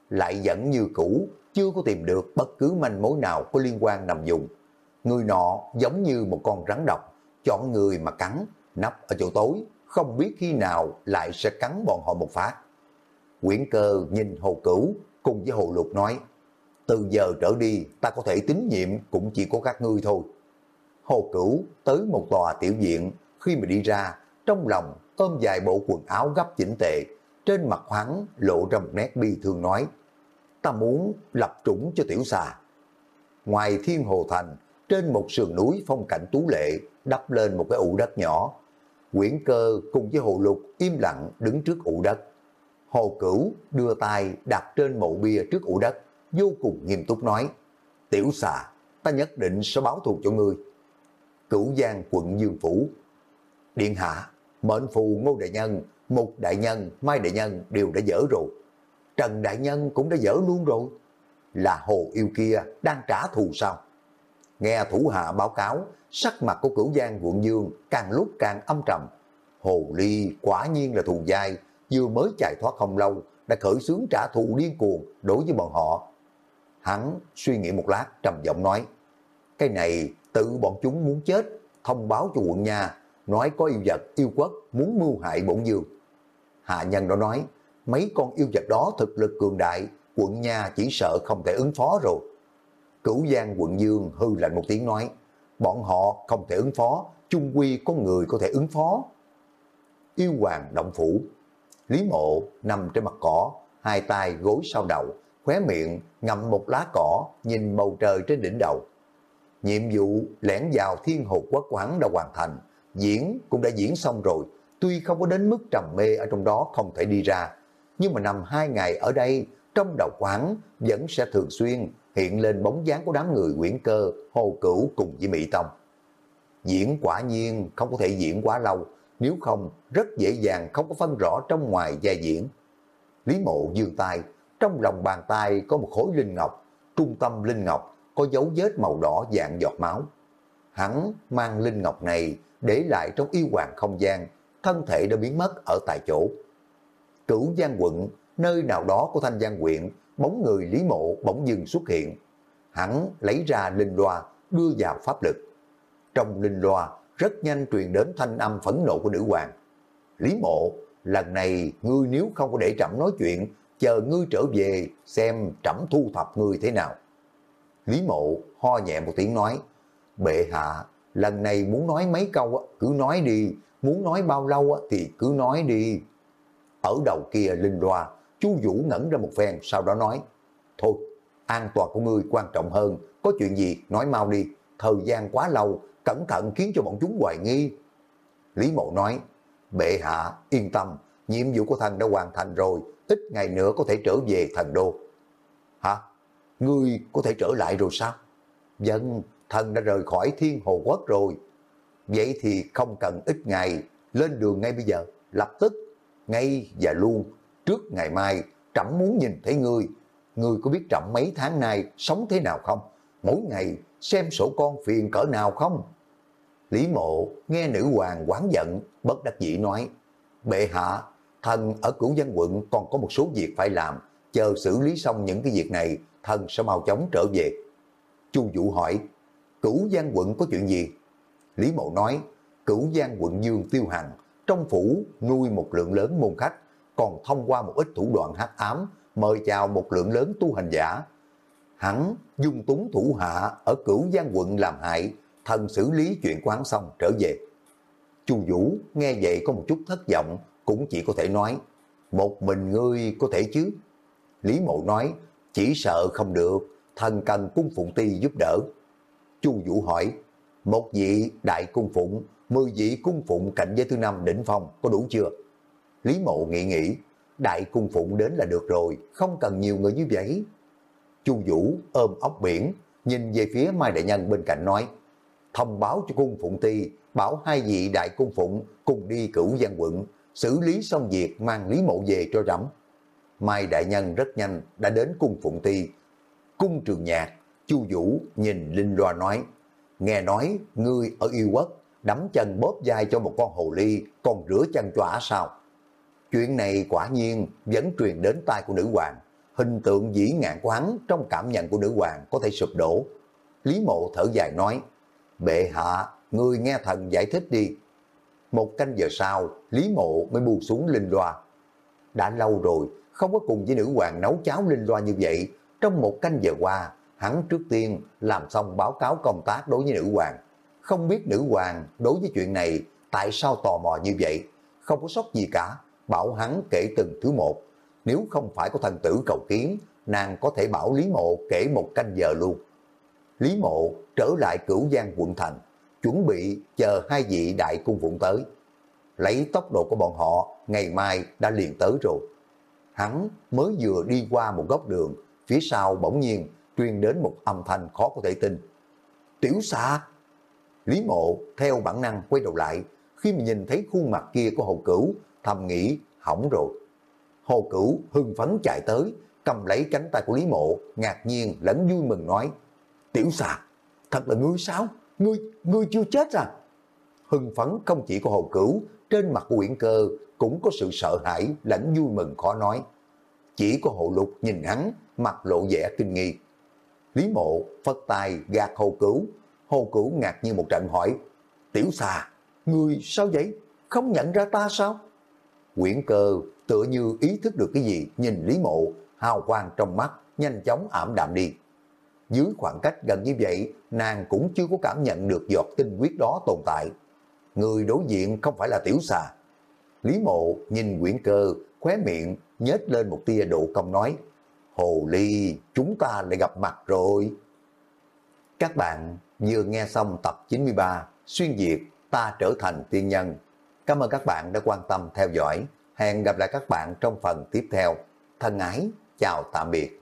lại vẫn như cũ, chưa có tìm được bất cứ manh mối nào có liên quan nằm dùng. Người nọ giống như một con rắn độc, chọn người mà cắn, nấp ở chỗ tối, không biết khi nào lại sẽ cắn bọn họ một phát. Quyển cơ nhìn Hồ Cửu cùng với Hồ Lục nói, từ giờ trở đi ta có thể tín nhiệm cũng chỉ có các ngươi thôi. Hồ Cửu tới một tòa tiểu viện, khi mà đi ra, trong lòng ôm dài bộ quần áo gấp chỉnh tề, trên mặt hắn lộ ra một nét bi thương nói, ta muốn lập trũng cho tiểu xà. Ngoài thiên hồ thành, trên một sườn núi phong cảnh tú lệ, đắp lên một cái ụ đất nhỏ. Quyển cơ cùng với hồ lục im lặng đứng trước ụ đất. Hồ cửu đưa tay đặt trên mộ bia trước ụ đất, vô cùng nghiêm túc nói, tiểu xà, ta nhất định sẽ báo thù cho ngươi. Cửu Giang quận Dương Phủ Điện hạ, mệnh phù ngô đại nhân, mục đại nhân, mai đại nhân đều đã dở rồi. Trần đại nhân cũng đã dở luôn rồi. Là hồ yêu kia đang trả thù sao? Nghe thủ hạ báo cáo, sắc mặt của cửu Giang quận Dương càng lúc càng âm trầm. Hồ ly quả nhiên là thù dai, vừa mới chạy thoát không lâu, đã khởi xướng trả thù điên cuồng đối với bọn họ. Hắn suy nghĩ một lát trầm giọng nói, cái này tự bọn chúng muốn chết, thông báo cho quận nhà, nói có yêu vật yêu quốc muốn mưu hại bổn dương. Hạ nhân đó nói, mấy con yêu vật đó thực lực cường đại, quận nhà chỉ sợ không thể ứng phó rồi. Cửu Giang quận Dương hư lạnh một tiếng nói, bọn họ không thể ứng phó, chung quy có người có thể ứng phó. Yêu hoàng động phủ, Lý mộ nằm trên mặt cỏ, hai tay gối sau đầu, khóe miệng ngậm một lá cỏ, nhìn bầu trời trên đỉnh đầu. Nhiệm vụ lẻn vào thiên hồ quốc của hắn đã hoàn thành, diễn cũng đã diễn xong rồi, tuy không có đến mức trầm mê ở trong đó không thể đi ra, nhưng mà nằm hai ngày ở đây, trong đầu quán vẫn sẽ thường xuyên hiện lên bóng dáng của đám người quyển cơ, hồ cửu cùng với Mỹ Tông. Diễn quả nhiên không có thể diễn quá lâu, nếu không rất dễ dàng không có phân rõ trong ngoài gia diễn. Lý mộ dương tay, trong lòng bàn tay có một khối linh ngọc, trung tâm linh ngọc có dấu vết màu đỏ dạng giọt máu. Hắn mang linh ngọc này để lại trong yêu hoàng không gian, thân thể đã biến mất ở tại chỗ. Cửu Giang quận, nơi nào đó của Thanh Giang huyện, bóng người Lý Mộ bỗng dừng xuất hiện. Hắn lấy ra linh loa, đưa vào pháp lực. Trong linh loa, rất nhanh truyền đến thanh âm phẫn nộ của nữ hoàng. Lý Mộ, lần này ngươi nếu không có để trẫm nói chuyện, chờ ngươi trở về xem trẫm thu thập ngươi thế nào. Lý Mộ ho nhẹ một tiếng nói, bệ hạ, lần này muốn nói mấy câu cứ nói đi, muốn nói bao lâu thì cứ nói đi. Ở đầu kia linh loa, chú Vũ ngẩn ra một phen, sau đó nói, thôi, an toàn của ngươi quan trọng hơn, có chuyện gì nói mau đi, thời gian quá lâu, cẩn thận khiến cho bọn chúng hoài nghi. Lý Mộ nói, bệ hạ yên tâm, nhiệm vụ của thần đã hoàn thành rồi, ít ngày nữa có thể trở về thần đô. Hả? Ngươi có thể trở lại rồi sao? Dân, thần đã rời khỏi thiên hồ quốc rồi. Vậy thì không cần ít ngày, lên đường ngay bây giờ, lập tức, ngay và luôn, trước ngày mai, trẫm muốn nhìn thấy ngươi. Ngươi có biết trẫm mấy tháng nay sống thế nào không? Mỗi ngày xem sổ con phiền cỡ nào không? Lý mộ nghe nữ hoàng quán giận, bất đắc dĩ nói, bệ hạ, thần ở cửu dân quận còn có một số việc phải làm, chờ xử lý xong những cái việc này, thần sẽ mau chóng trở về. Chu Vũ hỏi, cửu giang quận có chuyện gì? Lý mộ nói, cửu giang quận Dương Tiêu Hằng, trong phủ nuôi một lượng lớn môn khách, còn thông qua một ít thủ đoạn hắc ám, mời chào một lượng lớn tu hành giả. Hắn dung túng thủ hạ ở cửu giang quận làm hại, thần xử lý chuyện quán xong trở về. Chu Vũ nghe vậy có một chút thất vọng, cũng chỉ có thể nói, một mình ngươi có thể chứ. Lý Mộ nói, chỉ sợ không được, thần cần cung phụng ti giúp đỡ. Chu Vũ hỏi, một vị đại cung phụng, mười vị cung phụng cạnh giới thứ năm đỉnh phong có đủ chưa? Lý Mộ nghĩ nghĩ, đại cung phụng đến là được rồi, không cần nhiều người như vậy. Chu Vũ ôm ốc biển, nhìn về phía Mai Đại Nhân bên cạnh nói, thông báo cho cung phụng ti, bảo hai vị đại cung phụng cùng đi cửu gian quận, xử lý xong việc mang Lý Mộ về cho rẫm, Mai Đại Nhân rất nhanh đã đến cung phụng ti. Cung trường nhạc, Chu Vũ nhìn Linh Loa nói, nghe nói ngươi ở yêu quốc, đắm chân bóp vai cho một con hồ ly, còn rửa chân cho ả sao? Chuyện này quả nhiên vẫn truyền đến tai của nữ hoàng. Hình tượng dĩ ngạn quán trong cảm nhận của nữ hoàng có thể sụp đổ. Lý mộ thở dài nói, Bệ hạ, người nghe thần giải thích đi. Một canh giờ sau, Lý Mộ mới buông xuống linh loa. Đã lâu rồi, không có cùng với nữ hoàng nấu cháo linh loa như vậy. Trong một canh giờ qua, hắn trước tiên làm xong báo cáo công tác đối với nữ hoàng. Không biết nữ hoàng đối với chuyện này tại sao tò mò như vậy. Không có sót gì cả, bảo hắn kể từng thứ một. Nếu không phải có thần tử cầu kiến, nàng có thể bảo Lý Mộ kể một canh giờ luôn. Lý Mộ trở lại cửu giang quận thành, chuẩn bị chờ hai vị đại cung phụng tới. Lấy tốc độ của bọn họ, ngày mai đã liền tới rồi. Hắn mới vừa đi qua một góc đường, phía sau bỗng nhiên truyền đến một âm thanh khó có thể tin. Tiểu xa! Lý mộ theo bản năng quay đầu lại, khi mà nhìn thấy khuôn mặt kia của hồ cửu, thầm nghĩ hỏng rồi. Hồ cửu hưng phấn chạy tới, cầm lấy cánh tay của Lý mộ, ngạc nhiên lẫn vui mừng nói, Tiểu xà, thật là ngươi sao? Ngươi, ngươi chưa chết à? Hưng phấn không chỉ của hồ cửu, trên mặt của Uyển Cơ cũng có sự sợ hãi lẫn vui mừng khó nói. Chỉ có hồ lục nhìn hắn, mặt lộ vẻ kinh nghi. Lý mộ phất tay gạt hồ cửu, hồ cửu ngạc như một trận hỏi, Tiểu xà, ngươi sao vậy? Không nhận ra ta sao? Quyển cơ tựa như ý thức được cái gì, nhìn Lý mộ, hào quang trong mắt, nhanh chóng ảm đạm đi dưới khoảng cách gần như vậy, nàng cũng chưa có cảm nhận được giọt tinh huyết đó tồn tại. Người đối diện không phải là tiểu xà. Lý mộ nhìn quyển cơ, khóe miệng, nhếch lên một tia độ công nói, Hồ Ly, chúng ta lại gặp mặt rồi. Các bạn vừa nghe xong tập 93 Xuyên diệt, Ta Trở Thành Tiên Nhân. Cảm ơn các bạn đã quan tâm theo dõi. Hẹn gặp lại các bạn trong phần tiếp theo. Thân ái, chào tạm biệt.